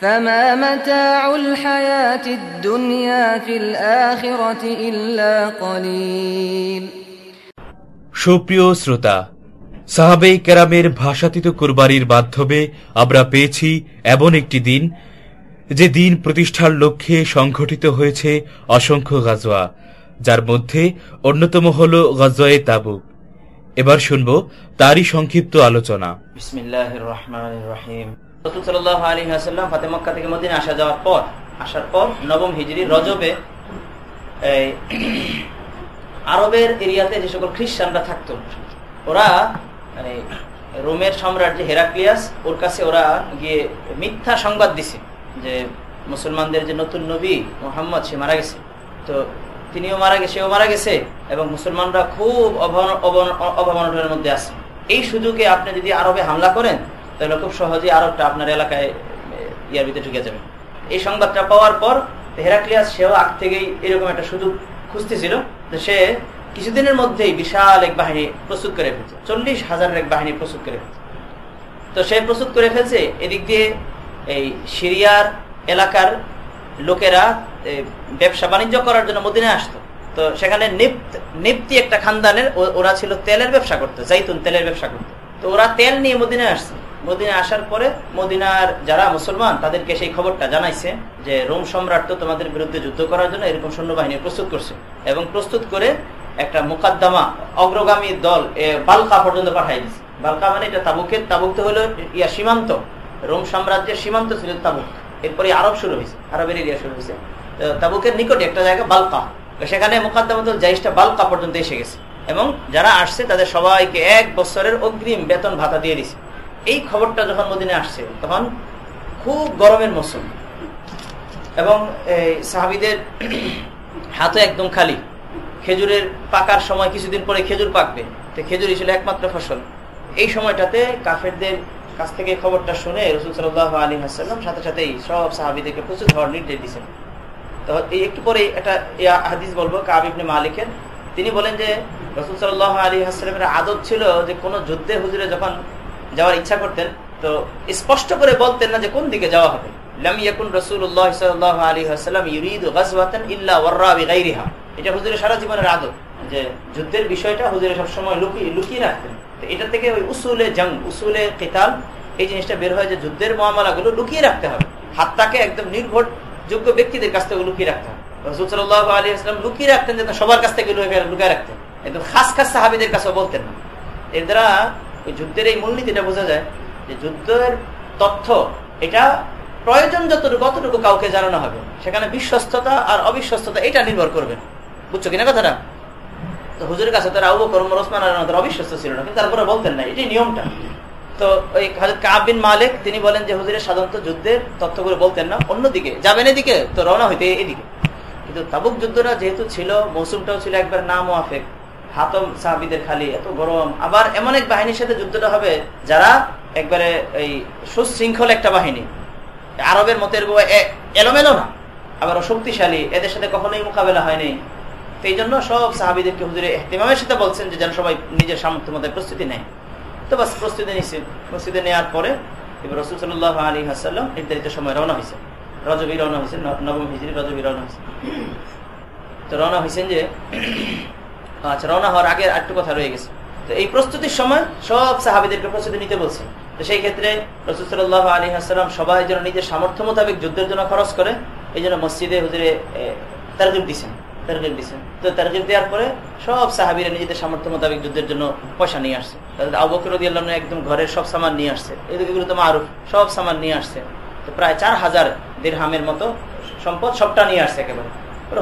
فما متاع الحياة الدنيا في الآخرة إلا قليل সুপ্রিয় শ্রোতা সাহাবে কেরামের ভাষাতীত কুরবানির মাধ্যমে আমরা পেয়েছি এমন একটি দিন যে দিন প্রতিষ্ঠার লক্ষ্যে সংঘটিত হয়েছে অসংখ্য গাজোয়া যার মধ্যে অন্যতম হল গজওয়ায়ে তাবুক এবার শুনব তারই সংক্ষিপ্ত আলোচনা বিসমিল্লাহ রহমান রহিম থেকে মদিনে আসা যাওয়ার পর, আসার পর নবম হিজরি রজবে আরবের এরিয়াতে যে সকল খ্রিস্টানরা ওরা মানে রোমের সম্রাট যে হেরাক্লিয়াস, ওর কাছে ওরা গিয়ে মিথ্যা সংবাদ দিছে যে মুসলমানদের যে নতুন নবী মোহাম্মদ, সে মারা গেছে। তো তিনিও মারা গেছে, সেও মারা গেছে এবং মুসলমানরা খুব অভাবনের মধ্যে আছে। এই সুযোগে আপনি যদি আরবে হামলা করেন তাহলে খুব সহজেই আরবটা আপনার এলাকায় ইয়ার ভিতরে ঢুকে যাবে। এই সংবাদটা পাওয়ার পর হেরাক্লিয়াস সেও আগ থেকেই এরকম একটা সুযোগ খুঁজতেছিল। সে কিছুদিনের মধ্যেই বিশাল এক বাহিনী প্রস্তুত করে ফেলছে। চল্লিশ হাজারের এক বাহিনী প্রস্তুত করে ফেলছে। তো সে প্রস্তুত করে ফেলছে এদিক দিয়ে এই সিরিয়ার এলাকার লোকেরা ব্যবসা বাণিজ্য করার জন্য মদিনে আসতো। তো সেখানে নিপ্তি একটা খানদানের ওরা ছিল তেলের ব্যবসা করতো জাইতুন তেলের ব্যবসা করতো। তো ওরা তেল নিয়ে মদিনে আসছে। মদিনে আসার পরে মদিনার যারা মুসলমান, তাদেরকে সেই খবরটা জানাইছে যে রোম সম্রাট তো তোমাদের বিরুদ্ধে যুদ্ধ করার জন্য এরকম সৈন্যবাহিনী প্রস্তুত করছে এবং প্রস্তুত করে একটা মোকাদ্দমা, অগ্রগামী দল বালকা পর্যন্ত পাঠাই দিচ্ছে বালকা মানে এটা তাবুকের, তাবুক তো হলো ইয়া সীমান্ত। রোম সাম্রাজ্যের সীমান্ত ছিল তাবুক। এরপরে আরব শুরু হয়েছে, আরবের এরিয়া শুরু হয়েছে। তাবুকের নিকটে একটা জায়গা বালকা। সেখানে মোকাদ্দমাতুল জাইসটা বালকা পর্যন্ত এসে গেছে। এবং যারা আসছে, তাদের সবাইকে এক বছরের অগ্রিম বেতন ভাতা দিয়ে দিছে। এই খবরটা যখন মদিনে আসছে, তখন খুব গরমের মৌসুম। এবং সাহাবিদের হাতও একদম খালি। খেজুরের পাকার সময় কিছুদিন পরে খেজুর পাকবে। তো খেজুরই ছিল একমাত্র ফসল। এই সময়টাতে কাফেরদের কাছ থেকে খবরটা শুনে রসুল সাল্লাহ আলী হাসাল্লাম সাথে সাথেই সব সাহাবিদেরকে প্রচুর হওয়ার নির্দেশ দিচ্ছেন তো এই একটু পরে একটা হাদিস বলব কাবিবনে মালিকের। তিনি বলেন যে রসুল সাল্লাহ আলী হাসলামের আদত ছিল যে কোনো যুদ্ধে হুজুরে যখন যাওয়ার ইচ্ছা করতেন, তো স্পষ্ট করে বলতেন না যে কোন দিকে যাওয়া হবে। এই জিনিসটা বের হয় যে যুদ্ধের মহামালা গুলো লুকিয়ে রাখতে হবে। হাতটাকে একদম নির্ভরযোগ্য ব্যক্তিদের কাছ থেকে লুকিয়ে রাখতে হবে। আলী আসলাম লুকিয়ে রাখতেন যেন সবার কাছ থেকে লুকিয়ে রাখতেন। একদম খাস খাস সাহাবিদের কাছে বলতেন না। এর দ্বারা ওই যুদ্ধের এই মূলনীতিটা বোঝা যায় যে যুদ্ধের তথ্য, এটা প্রয়োজন যতটুকু কতটুকু কাউকে জানানো হবে। সেখানে বিশ্বস্ততা আর অবিশ্বস্ততা, এটা নির্ভর করবে বুঝছ কিনা কথাটা? তো হুজুরের কাছে তারা আবু করম ওসমান অবিশ্বস্ত ছিল না, কিন্তু তারপরে বলতেন না, এটাই নিয়মটা। তো ওই কাবিন মালিক, তিনি বলেন যে হুজুরের সাধারণত যুদ্ধের তথ্যগুলো বলতেন না, অন্যদিকে, যাবেন এদিকে, তো রওনা হইতে এদিকে। কিন্তু তাবুক যুদ্ধটা যেহেতু ছিল, মৌসুমটাও ছিল একবার নাম আফেক হাতম সাহাবিদের খালি এত গরম। আবার এমন এক বাহিনীর সাথে যুদ্ধটা হবে যারা একবারে এই সুশৃঙ্খল একটা বাহিনী। আরবের মতের এলোমেলো না, আবার শক্তিশালী, এদের সাথে কখনোই মোকাবেলা হয়নি। এই জন্য সব সাহাবিদেরকে হুজুরে এহতেমামের সাথে বলছেন যে যেন সবাই নিজের সামর্থ্য মধ্যে প্রস্তুতি নেয়। তো বাস প্রস্তুতি নিচ্ছে প্রস্তুতি নেওয়ার পরে এবার রসুল সাল্লাহ আলী হাসাল্লাম নির্ধারিত সময় রওনা হয়েছে। রজবি রওনা হয়েছে নবম হিজড়ি রজবি রওনা হয়েছে। তো রওনা হয়েছেন যে আচ্ছা রওনা হওয়ার আগে একটু কথা রয়ে গেছে। তো এই প্রস্তুতির সময় সব সাহাবিদেরকে প্রস্তুতি নিতে বলছে। তো সেই ক্ষেত্রে রসুল্লাহ আলী হাসালাম সবাই যেন নিজের সামর্থ্য মোতাবেক যুদ্ধের জন্য খরচ করে, এই জন্য মসজিদে হুজুরে তারগিব দিচ্ছেন তারগিব দিচ্ছেন তো তারগিব দেওয়ার পরে সব সাহাবিরা নিজেদের সামর্থ্য মোতাবেক যুদ্ধের জন্য পয়সা নিয়ে আসছে। আবকরদি আল্লাহ একদম ঘরের সব সামান নিয়ে আসছে। এদিকে গুলো তো মারুফ, সব সামান নিয়ে আসছে। তো প্রায় চার হাজার দেড়হামের মতো সম্পদ সবটা নিয়ে আসছে একেবারে।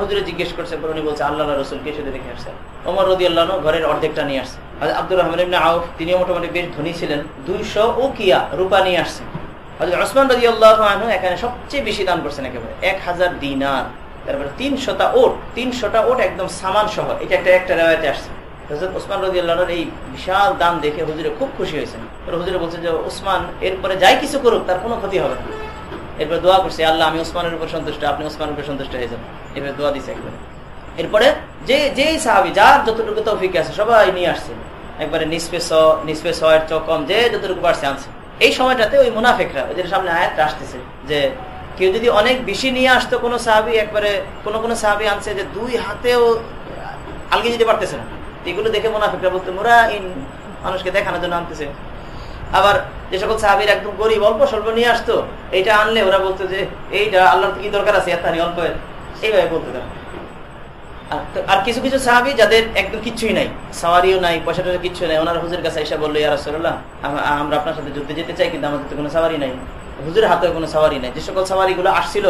হুজুরে জিজ্ঞেস করছে উনি বলছে আল্লাহ রসুলকে এসে দেখে আসছে? ওমর রদি আল্লাহ ঘরের অর্ধেকটা নিয়ে আসছে। আব্দুর রহমান আউফ মোটামুটি বেশ ধনী ছিলেন, দুইশো ও কিয়া রূপা নিয়ে ওসমান রদি আল্লাহ এখানে সবচেয়ে বেশি দান করছেন একেবারে, এক হাজার দিনার। তারপরে তিনশোটা ওট তিনশোটা ওট একদম সামান সহ, এটা একটা একটা রেওয়ায়তে আসছে। হজরত ওসমান রদি আল্লাহর এই বিশাল দান দেখে হুজুরে খুব খুশি হয়েছেন। হুজুরে বলছেন যে, ওসমান, এরপরে যাই কিছু করুক, তার কোনো ক্ষতি হবে না। এরপরে দোয়া করছে, আল্লাহ, আমি ওসমানের উপর সন্তুষ্ট, আপনি ওসমানের উপর সন্তুষ্ট হয়ে যান। এরপরে দোয়া দিছে একবারে। এরপরে যে, যেই সাহাবি, যার যতটুকু তৌফিক আছে, সবাই নিয়ে আসছে। একবারে নিষ্পে স এর চকম, যে যতটুকু পারছে আনছে। এই সময়টাতে ওই মুনাফেকরা ওদের সামনে আয়াত আসতেছে, যে কেউ যদি অনেক বেশি নিয়ে আসতো কোনো সাহাবি, একবারে কোনো কোনো সাহাবি আনছে যে দুই হাতেও আলগি যেতে পারতেছে না। এগুলো দেখে মুনাফিকরা বলতো মোরা ইন মানুষকে দেখানোর জন্য আনতেছে। আবার যে সকল সাহাবির একদম গরিব, অল্প স্বল্প নিয়ে আসতো, এইটা আনলে ওরা বলতো যে, এইটা আল্লাহর কি দরকার আছে? এত অল্প এইভাবে বলতে তারা। আর কিছু কিছু সাহাবি যাদের একদম কিছুই নাই, সাওয়ারিও নাই পয়সা টয়সা কিচ্ছু নাই, ওনার হুজুর কাছে এসে বলল ইয়ারসল্লাহ আমরা আপনার সাথে যুদ্ধে যেতে চাই, কিন্তু আমাদের তো কোনো সাওয়ারি নাই। হুজুরের হাতে কোনো সাওয়ারি নাই। যে সকল সাওয়ারি গুলো আসছিল,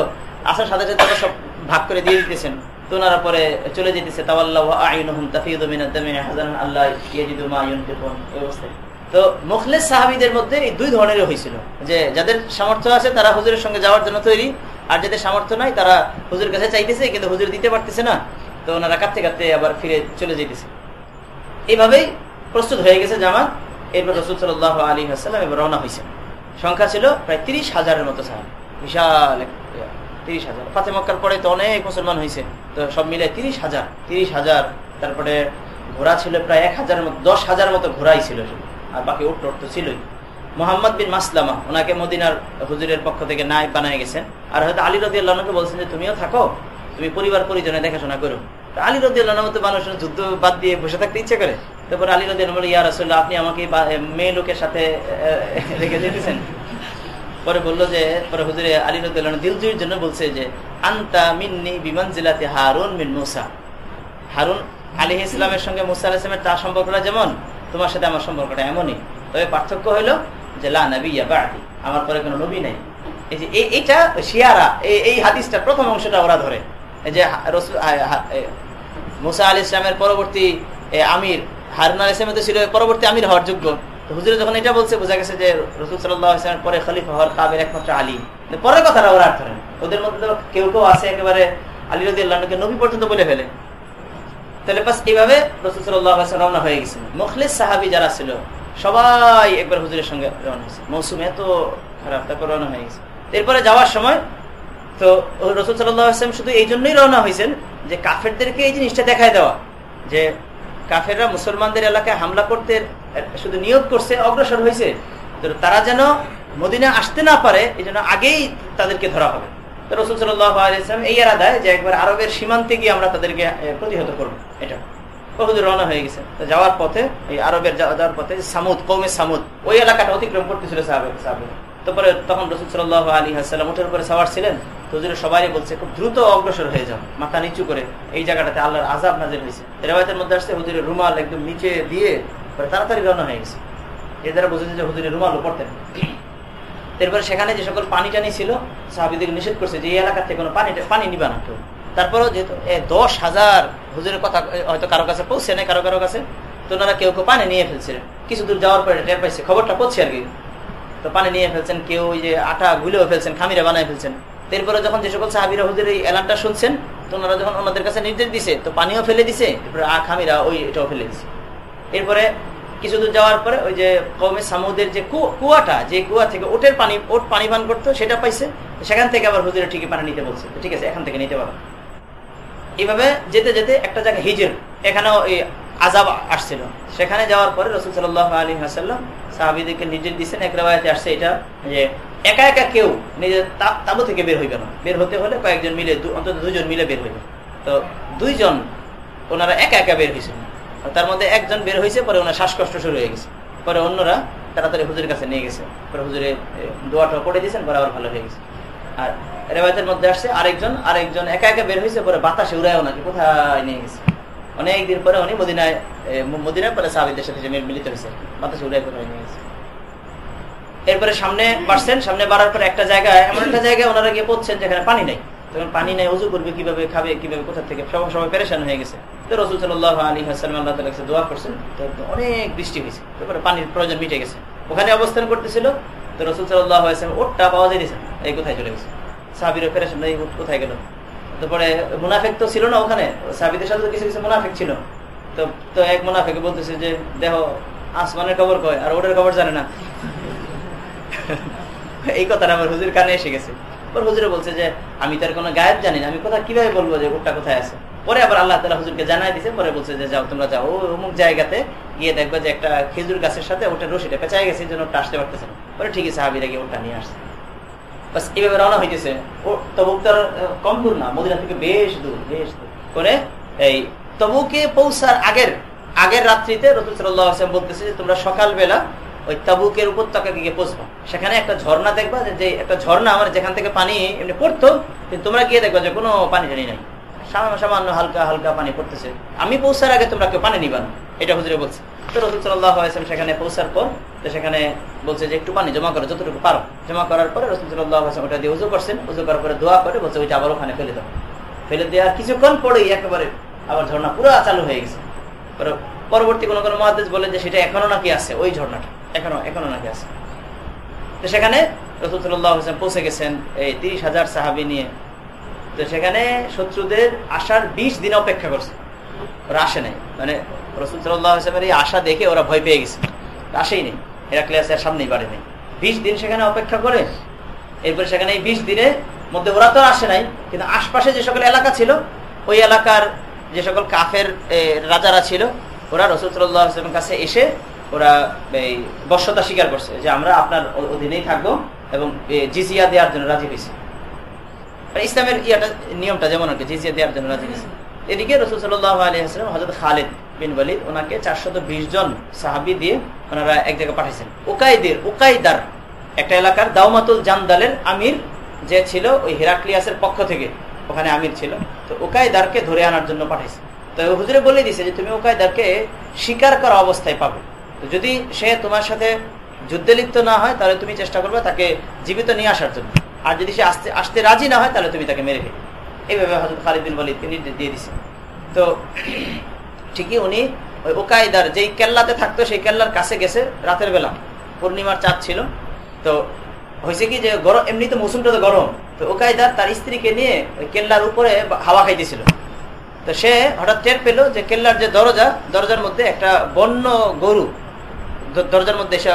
আসার সাথে সাথে তারা সব ভাগ করে দিয়ে দিতেছেন। তো ওনারা পরে চলে যেতেছে, তাওয়াল্লাহ আইনহুম তাফিউদু মিনাদ দামি হাজারান আল্লাহ ইয়াজিদু মা ইউনফিকুন। এই অবস্থায়। তো মুখলেস সাহাবিদের মধ্যে এই দুই ধরনের হয়েছিল। যে যাদের সামর্থ্য আছে, তারা হুজুরের সঙ্গে যাওয়ার জন্য তৈরি, আর যাদের সামর্থ্য নাই, তারা হুজুর কাছে চাইতেছে, কিন্তু হুজুর দিতে পারতেছে না, তো ওনারা কাঁদতে কাঁদতে আবার ফিরে চলে যেতেছে এইভাবেই প্রস্তুত হয়ে গেছে জামাত, এরপর রসুল সাল্লাহ আলী হাসাল্লাম এবার রওনা হয়েছে সংখ্যা ছিল প্রায় তিরিশ হাজারের মতো সাহাবি। বিশাল তিরিশ হাজার। ফাতে মক্কার পরে তো অনেক মুসলমান হয়েছে তো সব মিলে তিরিশ হাজার। তিরিশ হাজার, তারপরে ঘোড়া ছিল প্রায় এক হাজারের মতো, দশ হাজার মতো ঘোড়াই ছিল আর বাকি উঠ তো ছিলই। মোহাম্মদ বিন মাসলামা, ওনাকে মদিনার হুজুরের পক্ষ থেকে নাই বানায় গেছেন আর হয়তো আলী রদি আল্লাহকে বলছেন যে, তুমিও থাকো, তুমি পরিবার পরিজনে দেখাশোনা করো। আলী রদি আল্লাহ মতো মানুষের যুদ্ধ বাদ দিয়ে বসে থাকতে ইচ্ছে করে। তারপরে আলী রদি আল্লাহ ইয়ার আসলে আপনি আমাকে মেয়ে লোকের সাথে রেখে যেতেছেন পরে বলল যে, পরে হুজুরে আলী রদি আল্লাহ দিলজুরির জন্য বলছে যে, আন্তা মিন্নি বিমান জেলাতে হারুন মিন মুসা। হারুন আলী ইসলামের সঙ্গে মুসা ইসলামের তার সম্পর্কটা যেমন তোমার সাথে আমার সম্পর্কটা এমনই। তবে পার্থক্য হইল যে, লা নবী বাড়ি আমার পরে কোনো নবী নাই। এই যে এইটা শিয়ারা, এই হাদিসটা প্রথম অংশটা ওরা ধরে। এই যে মুসা আল ইসলামের পরবর্তী আমির, হারুন আল ইসলামের তো ছিল পরবর্তী আমির হওয়ার যোগ্য। তো হুজুরে যখন এটা বলছে, বোঝা গেছে যে, রসুল সাল্লামের পরে খলিফা হওয়ার কাবের একমাত্র আলী। পরের কথাটা ওরা আর ধরেন ওদের মধ্যে কেউ কেউ আছে একেবারে আলী রদি আল্লাহকে নবী পর্যন্ত বলে ফেলে। তাহলে বাস এইভাবে রসুল সাল্লাহ রওনা হয়ে গেছেন মুখলিস সাহাবি যারা ছিল, সবাই একবার হুজুরের সঙ্গে রওনা হয়েছে। মৌসুম এত খারাপ, তারপর রওনা হয়ে গেছে। এরপরে যাওয়ার সময় তো রসুল সাল্লাম শুধু এই জন্যই রওনা হয়েছেন যে কাফেরদেরকে এই জিনিসটা দেখায় দেওয়া, যে কাফেররা মুসলমানদের এলাকায় হামলা করতে, শুধু নিয়োগ করছে, অগ্রসর হয়েছে। তারা যেন মদিনা আসতে না পারে এই আগেই তাদেরকে ধরা হবে। রসুল সাল্লাম এই এরাদায় যে একবার আরবের সীমান্তে গিয়ে আমরা তাদেরকে প্রতিহত করব। এটা। বহুদূর রওনা হয়ে গেছে। যাওয়ার পথে, এই আরবের যাওয়ার পথে সামুদ কৌমে সামুদ, ওই এলাকাটা অতিক্রম করতেছিল তারপরে তখন রসুল সাল্লাহ আলী হাসাল্লাম উঠের উপরে সাওয়ার ছিলেন। হুজুরে সবাই বলছে, খুব দ্রুত অগ্রসর হয়ে যাও। মাথা নিচু করে এই জায়গাটাতে আল্লাহর আজাব নাজের হয়েছে। রেবায়তের মধ্যে আসছে, হুজুরের রুমাল একদম নিচে দিয়ে তাড়াতাড়ি রওনা হয়ে গেছে। এ দ্বারা বুঝেছে যে হুজুরের রুমালও পড়তেন এরপরে সেখানে যে সকল পানি টানি ছিল, সাহাবিদের নিষেধ করছে যে এই এলাকা থেকে কোনো পানি পানি নিবা না কেউ। তারপরেও যেহেতু দশ হাজার হুজুরের কথা হয়তো কারও কাছে পৌঁছে নেই, কারও কারও কাছে, তো ওনারা কেউ কেউ পানি নিয়ে ফেলছিলেন কিছু দূর যাওয়ার পরে টের পাইছে, খবরটা পড়ছে আর কি। তো পানি নিয়ে ফেলছেন, কেউ ওই যে আটা গুলেও ফেলছেন, খামিরা বানায় ফেলছেন। এরপরে যখন যে সকল সাহাবিরা হুজুর এই এলানটা শুনছেন, তো ওনারা যখন ওনাদের কাছে নির্দেশ দিছে, তো পানিও ফেলে দিছে, এরপরে আ খামিরা ওই এটাও ফেলে দিছে। এরপরে কিছু দূর যাওয়ার পরে ওই যে কৌমে সামুদের যে কুয়াটা, যে কুয়া থেকে ওটের পানি, ওট পানি পান করতো, সেটা পাইছে। সেখান থেকে আবার হুজুরে ঠিকই পানি নিতে বলছে। ঠিক আছে, এখান থেকে নিতে পারো। এইভাবে যেতে যেতে একটা জায়গা হিজের, এখানেও এই আজাব আসছিল। সেখানে যাওয়ার পরে রসুল সাল্লাহ আলী হাসাল্লাম সাহাবিদেরকে নিজের দিচ্ছেন এক রেবায়তে আসছে এটা, যে একা একা কেউ নিজের তাবু থেকে বের হইবে না। বের হতে হলে কয়েকজন মিলে অন্তত দুজন মিলে বের হইবে। তো দুইজন, ওনারা একা একা বের হয়েছেন তার মধ্যে একজন বের হয়েছে, পরে ওনার শ্বাসকষ্ট শুরু হয়ে গেছে। পরে অন্যরা তাড়াতাড়ি হুজুরের কাছে নিয়ে গেছে। পরে হুজুরে দোয়াটা করে দিয়েছেন, পরে আবার ভালো হয়ে গেছে। আর রেবায়তের মধ্যে আসছে আরেকজন আরেকজন একা একা বের হয়েছে, পরে বাতাসে উড়ায় ওনাকে কোথায় নিয়ে গেছে? অনেকদিন পরে উনি মদিনায় মদিনায় পরে সাহাবিদের সাথে মিলিত হয়েছে, বাতাসে উড়ায় কোথায় নিয়ে গেছে? এরপরে সামনে বাড়ছেন, সামনে বাড়ার পরে একটা জায়গায়, এমন একটা জায়গায় ওনারা গিয়ে পড়ছেন যেখানে পানি নেই। তখন পানি নেই, উজু করবে, কীভাবে খাবে, কীভাবে, কোথা থেকে? সবাই সবাই পেরেশান হয়ে গেছে। তো রসুল সাল্লাহ আলী হাসান আল্লাহ তালা দোয়া করছেন অনেক বৃষ্টি হয়েছে তারপরে পানির প্রয়োজন মিটে গেছে। ওখানে অবস্থান করতেছিল, তো রসুল সাল্লাহ ওটটা পাওয়া যাইতেছে এই কোথায় চলে গেছে? সাহাবির পেরেশান, এই কোথায় গেল? তারপরে মুনাফেক তো ছিল না ওখানে সাবিদের সাথে কিছু কিছু মুনাফেক ছিল। তো তো এক মুনাফেকে বলতেছে যে দেহ আসমানের খবর কয়, আর ওটার খবর জানে না? এই কথাটা আমার হুজুর কানে এসে গেছে। পর হুজুরে বলছে যে, আমি তার কোনো গায়েব জানি না, আমি কথা কীভাবে বলব যে ওটা কোথায় আছে? পরে আবার আল্লাহ তালা হুজুরকে জানাই দিছে, পরে বলছে যে, যাও, তোমরা যাও। অমুক জায়গাতে গিয়ে দেখবে যে একটা খেজুর গাছের সাথে ওটা রশিটা পেঁচাই গেছে জন্য ওটা আসতে পারতেছে না। পরে আছে হাবিরা গিয়ে ওটা নিয়ে আসছে। বাস এইভাবে রওনা হইতেছে। ও তবুক তার কম দূর না, মদিনা থেকে বেশ দূর বেশ দূর। করে এই তবুকে পৌঁছার আগের আগের রাত্রিতে রতুল সাল্লাহ বলতেছে যে, তোমরা সকালবেলা ওই তাবুকের উপত্যকা গিয়ে পৌঁছবা সেখানে একটা ঝর্ণা দেখবা যে একটা ঝর্ণা আমার যেখান থেকে পানি এমনি পড়তো, কিন্তু তোমরা গিয়ে দেখবা যে কোনো পানি টানি নাই। সামান্য হালকা হালকা পানি পড়তেছে। আমি পৌঁছার আগে তোমরা কেউ পানি নিবা না, এটা হুজুরে বলছে। তো রসুল সেখানে পৌঁছার পর সেখানে বলছে যে একটু পানি জমা করো, যতটুকু পারো। জমা করার পরে রসুল সাল্লাহ আসলাম ওটা দিয়ে উজু করছেন। উজু করার পরে দোয়া করে, বলছে ওইটা আবার ওখানে ফেলে দাও। ফেলে দেওয়ার কিছুক্ষণ পরেই একেবারে আবার ঝর্ণা পুরো চালু হয়ে গেছে। পরবর্তী কোনো কোনো মহাদেশ বলে যে সেটা এখনও নাকি আছে, ওই ঝর্ণাটা। এখনও এখনও নাকি আছে। তো সেখানে রসুল্লাহ হোসেন পৌঁছে গেছেন এই তিরিশ হাজার সাহাবি নিয়ে। তো সেখানে শত্রুদের আসার বিশ দিন অপেক্ষা করছে। ওরা আসে নাই। মানে রসুল সাল্লাহ হোসেনের এই আশা দেখে ওরা ভয় পেয়ে গেছে। আসেই নেই। এরা হেরাক্লিয়াসের সামনেই বাড়ে নেই। বিশ দিন সেখানে অপেক্ষা করে, এরপরে সেখানে এই বিশ দিনের মধ্যে ওরা তো আসে নাই, কিন্তু আশপাশে যে সকল এলাকা ছিল, ওই এলাকার যে সকল কাফের রাজারা ছিল, ওরা রসুল সাল্লামের কাছে এসে ওরা, এই বর্ষতা স্বীকার করছে যে আমরা আপনার অধীনেই থাকব এবং জিজিয়া দেওয়ার জন্য রাজি হয়েছি। ইসলামের ইয়াটা, নিয়মটা যেমন আর কি, জিজিয়া দেওয়ার জন্য রাজি হয়েছে। এদিকে রসুল সাল্লাহ আলিয়াস্লাম হজরত খালেদ বিন ওয়ালিদ, ওনাকে চারশত জন সাহাবি দিয়ে ওনারা এক জায়গায় পাঠিয়েছেন উকাইদের, উকাইদার একটা এলাকার দাউমাতুল জামদালের আমির যে ছিল ওই হেরাক্লিয়াসের পক্ষ থেকে, ওখানে আমির ছিল। তো উকাইদারকে ধরে আনার জন্য পাঠিয়েছে তো হুজুরে বলে দিছে যে তুমি উকাইদারকে স্বীকার করা অবস্থায় পাবে। যদি সে তোমার সাথে যুদ্ধে লিপ্ত না হয়, তাহলে তুমি চেষ্টা করবে তাকে জীবিত নিয়ে আসার জন্য। আর যদি সে আসতে আসতে রাজি না হয়, তাহলে তুমি তাকে মেরে ফেলবে এইভাবে হজরত খালিদ বিন তিনি দিয়ে দিছে। তো ঠিকই উনি ওই ওকায়দার যেই কেল্লাতে থাকতো, সেই কেল্লার কাছে গেছে রাতের বেলা। পূর্ণিমার চাঁদ ছিল। তো হয়েছে কি যে গরম এমনি তো মৌসুমটা তো গরম। তো ওকায়দার তার স্ত্রীকে নিয়ে ওই কেল্লার উপরে হাওয়া খাইতেছিল। তো সে হঠাৎ টের পেল যে কেল্লার যে দরজা, দরজার মধ্যে একটা বন্য গরু দরজার মধ্যে সে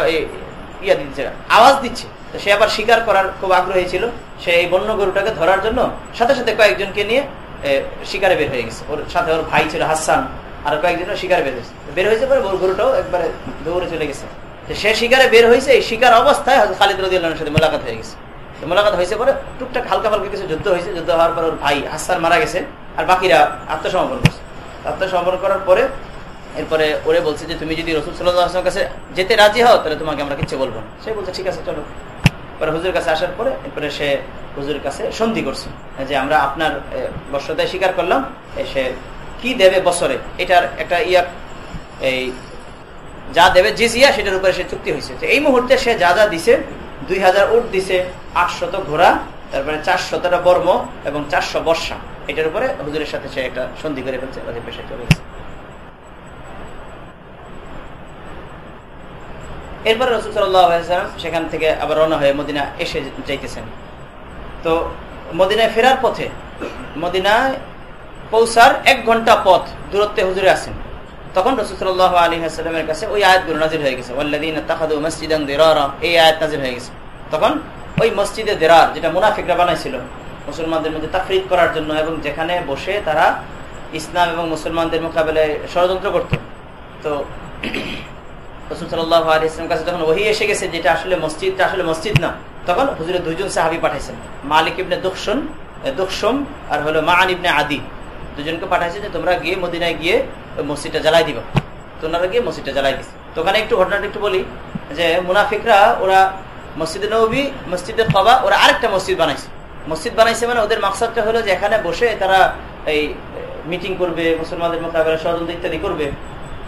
ইয়া দিচ্ছে আওয়াজ দিচ্ছে। তো সে আবার শিকার করার খুব আগ্রহী ছিল। সে এই বন্য গরুটাকে ধরার জন্য সাথে সাথে কয়েকজনকে নিয়ে শিকারে বের হয়ে গেছে। ওর সাথে ওর ভাই ছিল হাসান, আর কয়েকজন শিকারে বের হয়েছে। বের হয়েছে পরে গরুটাও একবারে দৌড়ে চলে গেছে। সে শিকারে বের হয়েছে, এই শিকার অবস্থায় খালিদ রদিউল্লাহর সাথে মোলাকাত হয়ে গেছে। মোলাকাত হয়েছে পরে টুকটাক হালকা ফালকা কিছু যুদ্ধ হয়েছে। যুদ্ধ হওয়ার পর ওর ভাই হাসান মারা গেছে, আর বাকিরা আত্মসমর্পণ করছে। আত্মসমর্পণ করার পরে এরপরে ওরে বলছে যে, তুমি যদি রসুল সাল্লাহ কাছে যেতে রাজি হও, তাহলে তোমাকে আমরা কিছু বলব না। সে বলছে, ঠিক আছে, চলো। পরে হুজুর কাছে আসার পরে এরপরে সে হুজুরের কাছে সন্ধি করছে, যে আমরা আপনার বর্ষতায় স্বীকার করলাম সে কি দেবে বছরে? এটার একটা ইয়া, এই, যা দেবে জিজিয়া, সেটার উপরে সে চুক্তি হয়েছে। এই মুহূর্তে সে যা যা দিছে দুই হাজার উট দিছে, আটশত ঘোড়া, তারপরে চারশতটা বর্ম এবং চারশো বর্ষা। এটার উপরে হুজুরের সাথে সে একটা সন্ধি করে ফেলছে চলে গেছে। এরপরে রসুল সাল্লাম সেখান থেকে আবার রওনা হয়ে মদিনা এসে যাইতেছেন। তো মদিনায় ফেরার পথে মদিনায় পৌঁছার এক ঘণ্টা পথ দূরত্বে হুজুরে আছেন। তখন রসুল্লাহ আলী হাসলামের কাছে ওই আয়াতগুলো নাজির হয়ে গেছে মসজিদ এই আয়াত নাজির হয়ে গেছে। তখন ওই মসজিদে দেরার, যেটা মুনাফিকরা বানাইছিল, মুসলমানদের মধ্যে তাফরিদ করার জন্য এবং যেখানে বসে তারা ইসলাম এবং মুসলমানদের মোকাবেলায় ষড়যন্ত্র করত। তো এসে গেছে, যেটা আসলে মসজিদটা আসলে মসজিদ না, তখন পাঠাইছেন। আর হলো মা আদি। দুজনকে পাঠাইছে যে তোমরা গিয়ে মদিনায় গিয়ে মসজিদটা তোমরা গিয়ে মসজিদটা জ্বালাই দিচ্ছে তো ওখানে একটু ঘটনাটা একটু বলি, যে মুনাফিকরা ওরা মসজিদে নবী, মসজিদে কবা, ওরা আরেকটা মসজিদ বানাইছে। মসজিদ বানাইছে মানে ওদের মাকসাদটা হলো যে এখানে বসে তারা এই মিটিং করবে, মুসলমানদের মোকাবেলা ষড়যন্ত্র ইত্যাদি করবে।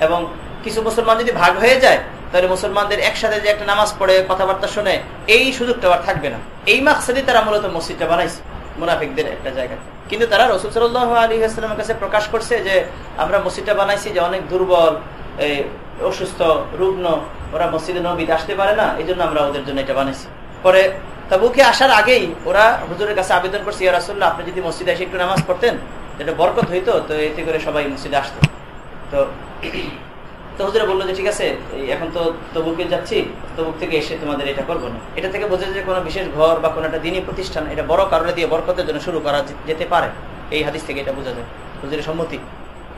এবং কিছু মুসলমান যদি ভাগ হয়ে যায়, তাহলে মুসলমানদের একসাথে যে একটা নামাজ পড়ে, কথাবার্তা শুনে, এই সুযোগটা আর থাকবে না। এই মাকসাদে তারা মূলত মসজিদটা বানাইছে, মুনাফিকদের একটা জায়গা। কিন্তু তারা রসুল সাল্লাহ আলী আসলামের কাছে প্রকাশ করছে যে, আমরা মসজিদটা বানাইছি যে অনেক দুর্বল অসুস্থ, রুগ্ন, ওরা মসজিদে নবীদ আসতে পারে না এই আমরা ওদের জন্য এটা বানাইছি। পরে তাবুকে আসার আগেই ওরা হুজুরের কাছে আবেদন করছে, ইয়া রাসুল্লাহ আপনি যদি মসজিদে এসে একটু নামাজ পড়তেন, এটা বরকত হইতো, তো এতে করে সবাই মসজিদে আসতো। তো তো হুজুরে বলল যে, ঠিক আছে এখন তো তবুকে যাচ্ছি, তবুক থেকে এসে তোমাদের এটা করব না। এটা থেকে বোঝা যে কোনো বিশেষ ঘর বা কোনো একটা দিনই প্রতিষ্ঠান এটা বড় কারণে দিয়ে বরকতের জন্য শুরু করা যেতে পারে। এই হাদিস থেকে এটা বোঝা যায়, হুজুরের সম্মতি।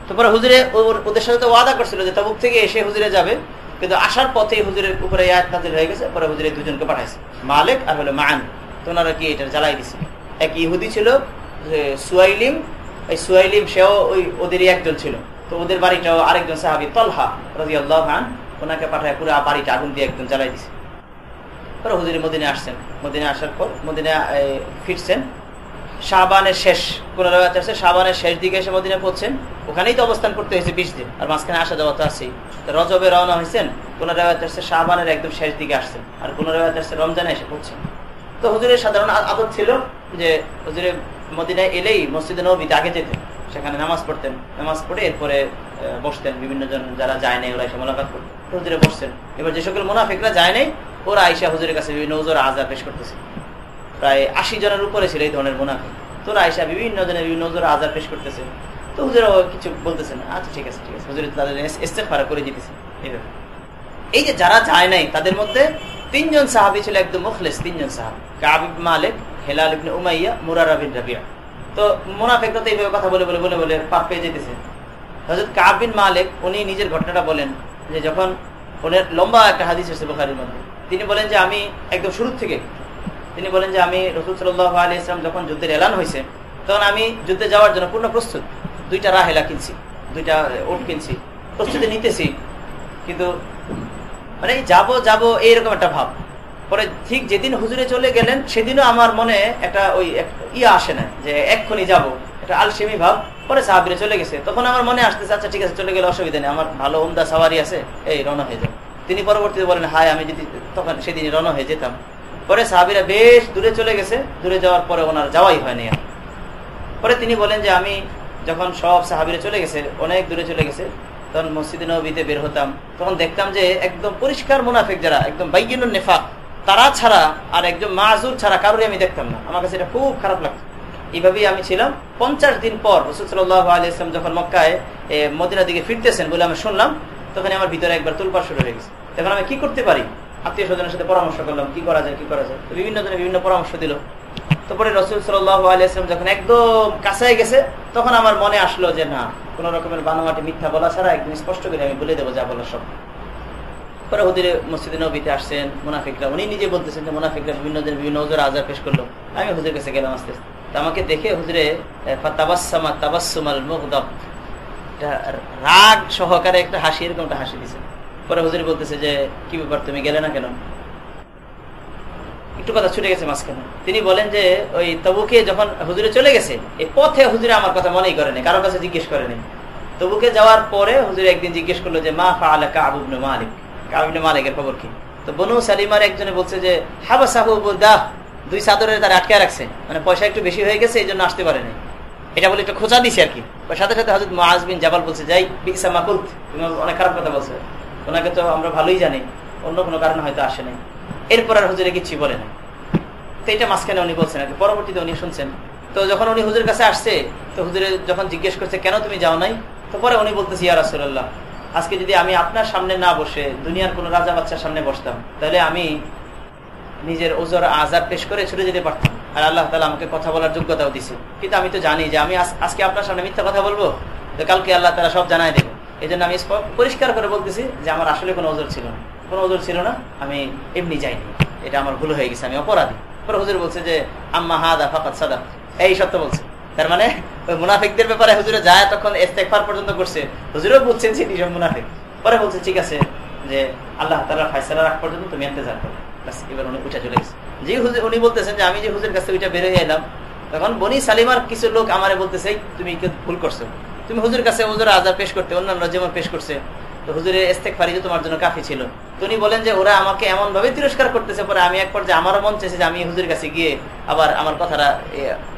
তারপরে হুজুরে ওর- ওদের সাথে তো ওয়াদা করছিল যে, তবুক থেকে এসে হুজুরে যাবে। কিন্তু আসার পথে হুজুরের উপরে আয়াত নাজিল হয়ে গেছে, পরে হুজুরে দুজনকে পাঠাইছে, মালিক আর হলো মান তো ওনারা কি এটা জ্বালাই দিছে? এক ইহুদি ছিল সুয়াইলিম, এই সুয়াইলিম সেও ওই ওদেরই একজন ছিল। তো ওদের বাড়িটাও আরেকজন সাহাবি তলহা রাজি আল্লাহ খান ওনাকে পাঠায় পুরো বাড়িটা আগুন দিয়ে একদম জ্বালাই দিছে। পরে হুজুরি মদিনে আসছেন। মদিনে আসার পর মদিনে ফিরছেন। শাহবানের শেষ কোন আছে শাহবানের শেষ দিকে এসে মদিনে পড়ছেন ওখানেই তো অবস্থান করতে হয়েছে বিশ দিন। আর মাঝখানে আসা যাওয়া তো আছেই। রজবে রওনা হয়েছেন কোন আছে শাহবানের একদম শেষ দিকে আসছেন। আর কোন আছে, রমজানে এসে পড়ছেন তো হুজুরের সাধারণ আদত ছিল যে হুজুরে মদিনায় এলেই মসজিদে নবীতে আগে যেতেন। সেখানে নামাজ পড়তেন। নামাজ পড়ে এরপরে বসতেন। বিভিন্ন জন যারা যায় নাই, ওরা এসে মোলাকাত করতেন হুজুরে বসছেন। এবার যে সকল মুনাফিকরা যায় নাই, ওরা আইসা হুজুরের কাছে বিভিন্ন ওজোর আজার পেশ করতেছে। প্রায় আশি জনের উপরে ছিল এই ধরনের মুনাফিক। তোরা আইসা বিভিন্ন জনের বিভিন্ন ওজোর আজার পেশ করতেছে। তো হুজুরা কিছু বলতেছে না আচ্ছা ঠিক আছে ঠিক আছে। হুজুরে তাদের ইস্তেফারা করে দিতেছে। এইভাবে। এই যে যারা যায় নাই, তাদের মধ্যে তিনজন সাহাবি ছিল একদম মুখলেস, তিনজন সাহাবি। কাবিব মালিক, হেলাল উমাইয়া, মুরার বিন রাবিয়া। তো মুনাফিকরা তো এইভাবে কথা বলে বলে বলে বলে পাপ পেয়ে যেতেছে। হযরত কাব বিন মালিক, উনি নিজের ঘটনাটা বলেন যে যখন ওনার লম্বা একটা হাদিস আছে বুখারীর মধ্যে, তিনি বলেন যে আমি একদম শুরু থেকে, তিনি বলেন যে আমি রসুল সাল্লাহ আলী ইসলাম যখন যুদ্ধের এলান হয়েছে তখন আমি যুদ্ধে যাওয়ার জন্য পূর্ণ প্রস্তুত। দুইটা রাহেলা কিনছি, দুইটা ওট কিনছি, প্রস্তুতি নিতেছি। কিন্তু মানে যাব যাব এইরকম একটা ভাব। পরে ঠিক যেদিন হুজুরে চলে গেলেন, সেদিনও আমার মনে একটা ওই ইয়ে আসে না, যে এক্ষুনি যাব। একটা আলসেমি ভাব। পরে সাহাবিরে চলে গেছে। তখন আমার মনে আসতেছে আচ্ছা ঠিক আছে, চলে গেলে অসুবিধা নেই। আমার ভালো উমদা সাওয়ারি আছে, এই রওনা হয়ে যাবে তিনি পরবর্তীতে বলেন, হায়, আমি যদি তখন সেদিন রওনা হয়ে যেতাম। পরে সাহাবিরা বেশ দূরে চলে গেছে। দূরে যাওয়ার পরে ওনার যাওয়াই হয়নি পরে তিনি বলেন যে, আমি যখন সব সাহাবিরা চলে গেছে, অনেক দূরে চলে গেছে, তখন মসজিদে নবীতে বের হতাম। তখন দেখতাম যে একদম পরিষ্কার মুনাফিক যারা, একদম বাইগিনুল নেফাক তারা ছাড়া আর একজন মাজুর ছাড়া কারোরই আমি দেখতাম না। আমার কাছে এটা খুব খারাপ লাগতো। এইভাবেই আমি ছিলাম। পঞ্চাশ দিন পর রসুল সাল্লাহ আলি ইসলাম যখন মক্কায় মদিনার দিকে ফিরতেছেন বলে আমি শুনলাম, তখন আমার ভিতরে একবার তুলপার শুরু হয়ে গেছে। তখন আমি কি করতে পারি? আত্মীয় স্বজনের সাথে পরামর্শ করলাম, কি করা যায়, কি করা যায়। বিভিন্ন জনে বিভিন্ন পরামর্শ দিল। তারপরে রসুল সাল্লাহ আলিয়াম যখন একদম কাছে গেছে, তখন আমার মনে আসলো যে, না, কোনো রকমের বানোয়াটি মিথ্যা বলা ছাড়া একদম স্পষ্ট করে আমি বলে দেবো যা বলার সব। পরে হুদিরে মসজিদে নবীতে আসছেন, মুনাফিকরা। উনি নিজে বলতেছেন যে মুনাফিকরা বিভিন্ন দিন বিভিন্ন ওজোর আজার পেশ করল। আমি হুজুর কাছে গেলাম আস্তে আস্তে। তো আমাকে দেখে হুজুরে তাবাসামা তাবাসুমাল মুগদব। রাগ সহকারে একটা হাসি, এরকম একটা হাসি দিছে। পরে হুজুরি বলতেছে যে, কি ব্যাপার, তুমি গেলে না কেন? একটু কথা ছুটে গেছে মাঝখানে। তিনি বলেন যে, ওই তবুকে যখন হুজুরে চলে গেছে এই পথে হুজুরে আমার কথা মনেই করেনি কারোর কাছে জিজ্ঞেস করেনি তবুকে যাওয়ার পরে হুজুরে একদিন জিজ্ঞেস করল যে, মা ফাআলা কাবুবনে মালিক? কাবুবনে মালিকের খবর কি? তো বনু সালিমার একজনে বলছে যে হাবা সাহু দাহ দুই চাদরের তার আটকে রাখছে। মানে পয়সা একটু বেশি হয়ে গেছে, এই জন্য আসতে পারেনি এটা বলে একটা খোঁচা দিছে আর কি। সাথে সাথে হজরত মাজ বিন জাবাল বলছে, যাই বিসা মাকুল অনেক খারাপ কথা বলছো। ওনাকে তো আমরা ভালোই জানি, অন্য কোনো কারণে হয়তো আসে নাই। এরপর আর হুজুরে কিচ্ছু বলে নাই। তো এটা মাঝখানে উনি বলছেন আর কি, পরবর্তীতে উনি শুনছেন। তো যখন উনি হুজুরের কাছে আসছে, তো হুজুরে যখন জিজ্ঞেস করছে, কেন তুমি যাও নাই? তো পরে উনি বলতেছি, ইয়া রাসূলুল্লাহ আজকে যদি আমি আপনার সামনে না বসে দুনিয়ার কোনো রাজা বাচ্চার সামনে বসতাম, তাহলে আমি নিজের ওজোর আজার পেশ করে ছুটে যেতে পারতাম। আর আল্লাহ তালা আমাকে কথা বলার যোগ্যতাও দিছে। কিন্তু আমি তো জানি যে আমি আজকে আপনার সামনে মিথ্যা কথা বলব, তো কালকে আল্লাহ তালা সব জানাই দেবে। এই জন্য আমি পরিষ্কার করে বলতেছি যে আমার আসলে কোনো ওজোর ছিল না। কোনো ওজোর ছিল না, আমি এমনি যাইনি। এটা আমার ভুল হয়ে গেছে, আমি অপরাধী। পরে হুজুর বলছে যে, আম্মা হাদা ফাকাত সাদা এই সত্য বলছে। তার মানে মুনাফিকদের ব্যাপারে হুজুরে যায় তখন ইস্তেকফার পর্যন্ত করছে, হুজুরও বুঝছেন যে নিজের মুনাফিক। পরে বলছে, ঠিক আছে, যে আল্লাহ তালা ফাইসালা রাখ পর্যন্ত তুমি ইন্তজার করো এবার উনি উঠে চলে গেছে। যে হুজুর, উনি বলতেছেন যে, আমি যে হুজুর কাছে উঠে বের হয়ে এলাম, তখন বনি সালিমার কিছু লোক আমারে বলতেছে তুমি ভুল করছ? তুমি হুজুর কাছে হুজুর আজার পেশ করতে, অন্যান্য যেমন পেশ করছে। তো হুজুরের ইস্তেক ফারিজও তোমার জন্য কাফি ছিল। তো উনি বলেন যে, ওরা আমাকে এমন ভাবে তিরস্কার করতেছে, পরে আমি এক পর্যায়ে আমারও মন চেয়েছে যে আমি হুজুরের কাছে গিয়ে আবার আমার কথাটা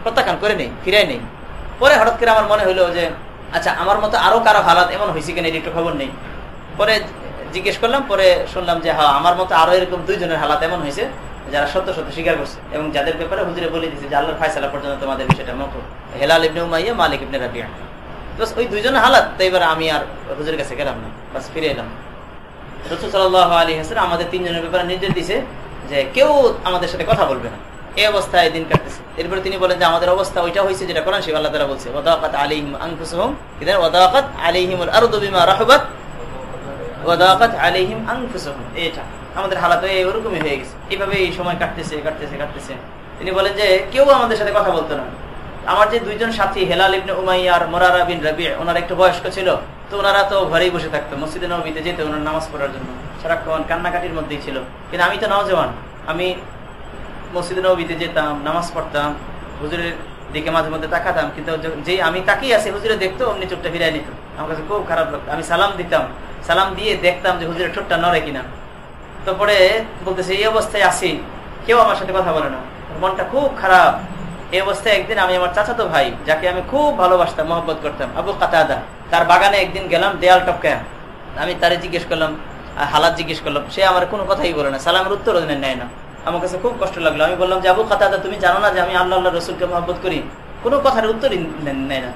প্রত্যাখ্যান করে নেই, ফিরাই নেই। পরে হঠাৎ করে আমার মনে হলো যে আচ্ছা আমার মতো আরও কারও হালাত এমন হয়েছে কিনা, এর একটু খবর নেই। পরে জিজ্ঞেস করলাম, পরে শুনলাম যে হ্যাঁ আমার মতো আরও এরকম দুইজনের হালাত এমন হয়েছে যারা সত্য সত্য স্বীকার করছে এবং যাদের ব্যাপারে হুজুরে বলে দিচ্ছে যে, আল্লাহর ফায়সালা পর্যন্ত তোমাদের বিষয়টা মতো। হেলাল ইবনে উমাইয়া, মালিক ইবনে রাবিয়া। ওই দুইজনের হালাত, তো এবার আমি আর হুজুরের কাছে গেলাম না, বাস ফিরে এলাম। রসুল সাল্লাহ আলী হাসান আমাদের তিনজনের ব্যাপারে নির্দেশ দিছে যে কেউ আমাদের সাথে কথা বলবে না। এই অবস্থায় দিন কাটতেছে। এরপরে তিনি বলেন যে আমাদের অবস্থা ওইটা হয়েছে যেটা কোরআন শিব আল্লাহ তারা বলছে ওদাকাত আলিহিম আনফুসুহুম ইদান ওদাকাত আলিহিম আরদু বিমা রাহবাত ওদাকাত আলিহিম আনফুসুহুম এটা আমাদের হালাত ওরকমই হয়ে গেছে। এইভাবে এই সময় কাটতেছে কাটতেছে কাটতেছে। তিনি বলেন যে কেউ আমাদের সাথে কথা বলতো না। আমার যে দুইজন সাথী, হেলাল ইবনে উমাইয়া আর মোরারা বিন রবি, ওনার একটু বয়স্ক ছিল, তো ওনারা তো ঘরেই বসে থাকতো, মসজিদে নবীতে যেতে ওনার নামাজ পড়ার জন্য। সারাক্ষণ কান্নাকাটির মধ্যেই ছিল। কিন্তু আমি তো নজওয়ান আমি মসজিদে নবীতে যেতাম, নামাজ পড়তাম, হুজুরের দিকে মাঝে মধ্যে তাকাতাম, কিন্তু যেই আমি তাকিয়ে আছি, হুজুরে দেখতো, অমনি চোখটা ফিরাই নিত। আমার কাছে খুব খারাপ লাগতো। আমি সালাম দিতাম। সালাম দিয়ে দেখতাম যে হুজুরের ঠোঁটটা নড়ে কিনা। তারপরে বলতেছে, এই অবস্থায় আসি কেউ আমার সাথে কথা বলে না। মনটা খুব খারাপ। এই অবস্থায় একদিন আমি আমার চাচাতো ভাই, যাকে আমি খুব ভালোবাসতাম, মহব্বত করতাম, আবু কাতাদা, তার বাগানে একদিন গেলাম, দেয়াল টপকায় আমি তারে জিজ্ঞেস করলাম হালাত জিজ্ঞেস করলাম, সে আমার কোনো কথাই বলে না, সালামের উত্তর নেয় না। আমার কাছে খুব কষ্ট লাগল, আমি বললাম যে, আবু কাতাদা, তুমি জানো না যে আমি আল্লাহ আল্লাহ রসুলকে মহব্বত করি? কোনো কথার উত্তরই নেয় না।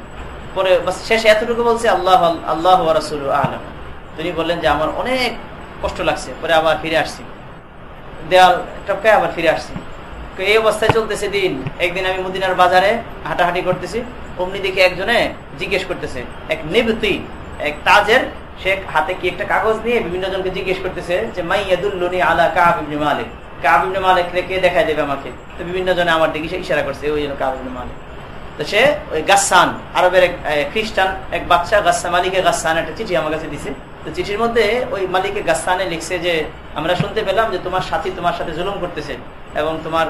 পরে শেষে এতটুকু বলছে, আল্লাহ আল্লাহ রসুল আলম। তিনি বললেন যে, আমার অনেক কষ্ট লাগছে। পরে আবার ফিরে আসছি। দেয়াল টপকায় আবার ফিরে আসছি। এই অবস্থায় চলতেছে দিন। একদিন আমি মদিনার বাজারে হাঁটাহাঁটি করতেছি, অমনি দিকে একজনে জিজ্ঞেস করতেছে, এক নিবতি, এক তাজের, সে হাতে কি একটা কাগজ নিয়ে বিভিন্ন জনকে জিজ্ঞেস করতেছে যে মাইয়াদুল্লুনি আলা কাবিবনে মালিক। মালিক কে দেখা দেবে আমাকে? তো বিভিন্ন জনে আমার দিকে ইশারা করছে, ওই জন্য মালিক। তো সে ওই গাসান, আরবের এক খ্রিস্টান এক বাচ্চা, গাসা মালিকে গাসান একটা চিঠি আমার কাছে দিছে। চিঠির মধ্যে ওই মালিকে গাসানে লিখছে যে, আমরা শুনতে পেলাম যে তোমার সাথী তোমার সাথে জুলুম করতেছে এবং তোমার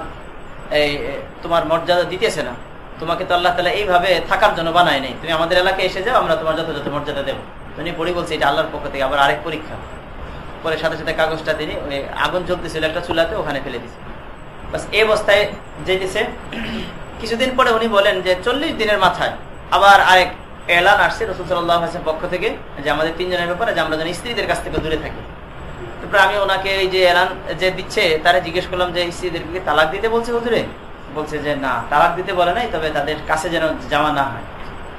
এই, তোমার মর্যাদা দিতেছে না। তোমাকে তো আল্লাহ তালা এইভাবে থাকার জন্য বানায় নেই। তুমি আমাদের এলাকায় এসে যাও, আমরা তোমার যথাযথ মর্যাদা দেবো। তুমি পড়ি বলছি, এটা আল্লাহর পক্ষ থেকে আবার আরেক পরীক্ষা। পরে সাথে সাথে কাগজটা তিনি ওই আগুন জ্বলতেছিল একটা চুলাতে, ওখানে ফেলে দিছে। বাস এই অবস্থায় যেতেছে। কিছুদিন পরে উনি বলেন যে, চল্লিশ দিনের মাথায় আবার আরেক এলান আসছে রসুল সাল্লাহ পক্ষ থেকে যে আমাদের তিনজনের ব্যাপারে যে আমরা যেন স্ত্রীদের কাছ থেকে দূরে থাকি। তারপরে আমি ওনাকে এই যে এলান যে দিচ্ছে, তারা জিজ্ঞেস করলাম যে স্ত্রীদেরকে তালাক দিতে বলছে হুজুরে? বলছে যে না, তালাক দিতে বলে নাই, তবে তাদের কাছে যেন যাওয়া না হয়।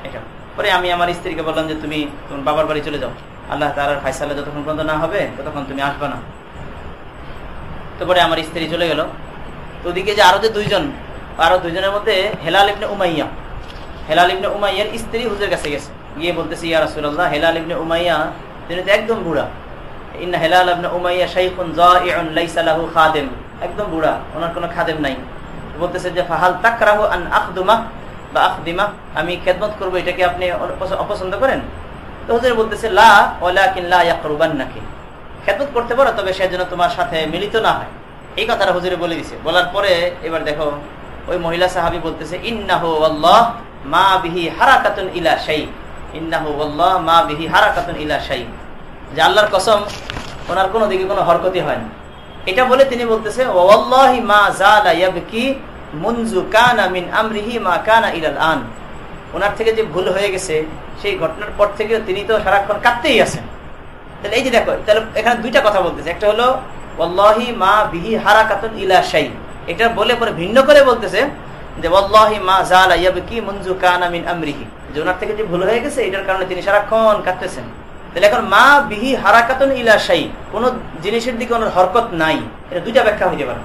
এটা। পরে আমি আমার স্ত্রীকে বললাম যে তুমি তোমার বাবার বাড়ি চলে যাও। আল্লাহ তালার ফাইসালে যতক্ষণ পর্যন্ত না হবে, ততক্ষণ তুমি আসবে না। তারপরে আমার স্ত্রী চলে গেল। তো ওদিকে যে আরও যে দুইজন, আরও দুইজনের মধ্যে হেলাল ইবনে উমাইয়া হেলাল ইবনে উমাইয়ার স্ত্রী হুজুর কাছে গেছে। গিয়ে বলতেছে, ইয়া রাসূলুল্লাহ, হেলাল ইবনে উমাইয়া, তিনি তো একদম বুড়া। ইন্না হেলাল ইবনে উমাইয়া শাইখুন খাদেম। একদম বুড়া, ওনার কোনো খাদেম নাই। বলতেছে যে, ফাহাল তাকরাহু আন আখদুমা, বা আখদিমা, আমি খেদমত করব আপনি অপছন্দ করেন? তো হুজুর বলতেছে, লা, ওয়ালাকিন লা ইয়াকরুবান্নাকি। খেদমত করতে পারো, তবে সে যেন তোমার সাথে মিলিত না হয়। এই কথাটা হুজুরে বলে দিছে। বলার পরে, এবার দেখো, ওই মহিলা সাহাবি বলতেছে, ইন্নাহু আল্লাহ মা বিহি হারাকাতুন ইলা ইন্নাহু মা বিহি হারাকাতুন ইলা যে আল্লাহর কসম, ওনার কোনো দিকে কোনো হরকতি হয় না এটা বলে তিনি বলতেছে, ওয়াল্লাহি মা জালা ইয়াবকি কানা মিন আমরিহি মা কানা ইলাল আন। ওনার থেকে যে ভুল হয়ে গেছে, সেই ঘটনার পর থেকে তিনি তো সারাক্ষণ কাঁদতেই আছেন। তাহলে এই যে দেখো, তাহলে এখানে দুইটা কথা বলতেছে। একটা হলো, ওয়াল্লাহি মা বিহি হারাকাতুন ইলা শাই এটা বলে পরে ভিন্ন করে বলতেছে যে ওনার থেকে যে ভুল হয়ে গেছে, এটার কারণে তিনি সারাক্ষণ কাঁদতেছেন। তাহলে এখন মা বিহি জিনিসের দিকে ওনার হরকত নাই। এটা দুইটা ব্যাখ্যা হইতে পারে।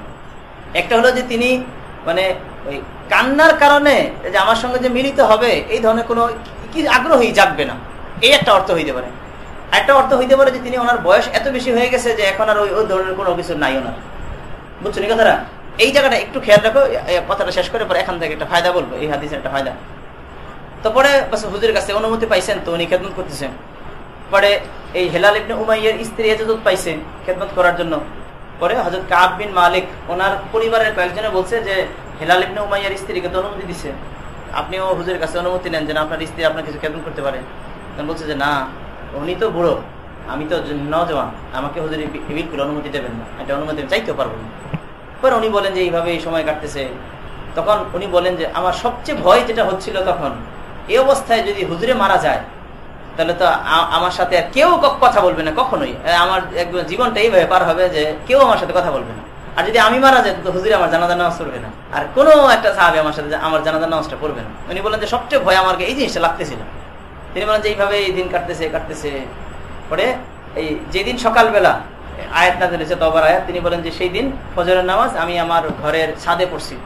একটা হলো যে, তিনি মানে ওই কান্নার কারণে যে, আমার সঙ্গে যে মিলিত হবে, এই ধরনের কোনো কি আগ্রহী জাগবে না। এই একটা অর্থ হইতে পারে। একটা অর্থ হইতে পারে যে, তিনি ওনার বয়স এত বেশি হয়ে গেছে যে, এখন আর ওই ধরনের কোনো কিছু নাই ওনার। বুঝছ নি কথাটা? এই জায়গাটা একটু খেয়াল রাখো কথাটা শেষ করে পরে এখান থেকে একটা ফায়দা বলব, এই হাদিসের একটা ফায়দা। তো পরে হুজুরের কাছে অনুমতি পাইছেন তো উনি খেদমত করতেছেন। পরে এই হেলাল ইবনে উমাইয়ের স্ত্রী এজাজত পাইছে খেদমত করার জন্য। পরে হজরত কাব বিন মালিক ওনার পরিবারের কয়েকজনে বলছে যে, হেলাল ইবনে উমাইয়ার স্ত্রীকে তো অনুমতি দিছে। আপনিও হুজুরের কাছে অনুমতি নেন যে আপনার স্ত্রী আপনার কিছু খেদমত করতে পারে। বলছে যে, না, উনি তো বুড়ো, আমি তো নজওয়ান, আমাকে হুজুর বিলকুল অনুমতি দেবেন না। এটা অনুমতি চাইতেও পারব না। পরে উনি বলেন যে এইভাবে এই সময় কাটতেছে, তখন উনি বলেন যে, আমার সবচেয়ে ভয় যেটা হচ্ছিল তখন এই অবস্থায় যদি হুজুরে মারা যায়, তাহলে তো আমার সাথে আর কেউ কথা বলবে না, কখনোই। আমার একদম জীবনটা এইভাবে পার হবে যে কেউ আমার সাথে কথা বলবে না। আর যদি আমি মারা যাই, তো হুজুরে আমার জানাজার নামাজ পড়বে না। আর কোনো একটা সাহাবি আমার সাথে আমার জানাজার নামাজটা পড়বে না। উনি বলেন যে, সবচেয়ে ভয় আমাকে এই জিনিসটা লাগতেছিল। তিনি বলেন যে, এইভাবে এই দিন কাটতেছে কাটতেছে। পরে এই যেদিন সকালবেলা আয়াত না দিলেছে তবার আয়াত। তিনি বলেন যে, সেই দিন ফজরের নামাজ আমি আমার ঘরের ছাদে পড়ছি।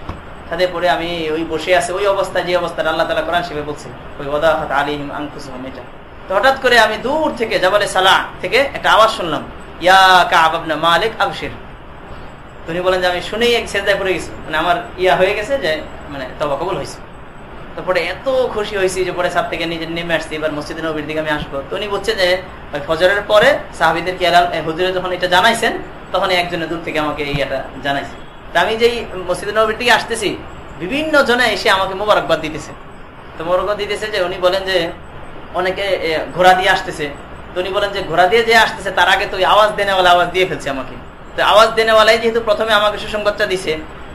ছাদে পড়ে আমি ওই বসে আছে, ওই অবস্থায় যে অবস্থায় আল্লাহ তালা কোরআন শিবে বলছে, ওই ওদাহাত আলিম আংকুসহম এটা। তো হঠাৎ করে আমি দূর থেকে জাবালে সালাহ থেকে একটা আওয়াজ শুনলাম, ইয়া কাব আবনা মালিক, আবশির। তিনি বলেন যে, আমি শুনেই এক সেজদায় পড়ে গেছি। মানে আমার ইয়া হয়ে গেছে যে মানে তবা কবল হয়েছে। তারপরে এত খুশি হয়েছি যে পরে সাপ থেকে নিজে নেমে আসছি, এবার মসজিদ নবীর দিকে আমি আসব। তো উনি বলছে যে, ওই ফজরের পরে সাহাবিদের কি আলাম হুজুরে যখন এটা জানাইছেন তখন একজনের দূর থেকে আমাকে এই এটা জানাইছে। তা আমি যেই মসজিদ নবীর দিকে আসতেছি, বিভিন্ন জনে এসে আমাকে মোবারকবাদ দিতেছে। তো মোবারকবাদ দিতেছে যে উনি বলেন যে, অনেকে ঘোড়া দিয়ে আসতেছে। তো উনি বলেন যে, ঘোড়া দিয়ে যে আসতেছে, তার আগে তো আওয়াজ দেনেওয়ালা আওয়াজ দিয়ে ফেলছে আমাকে। তো আওয়াজ দেনেওয়ালাই যেহেতু প্রথমে আমাকে সুসংবাদটা দিছে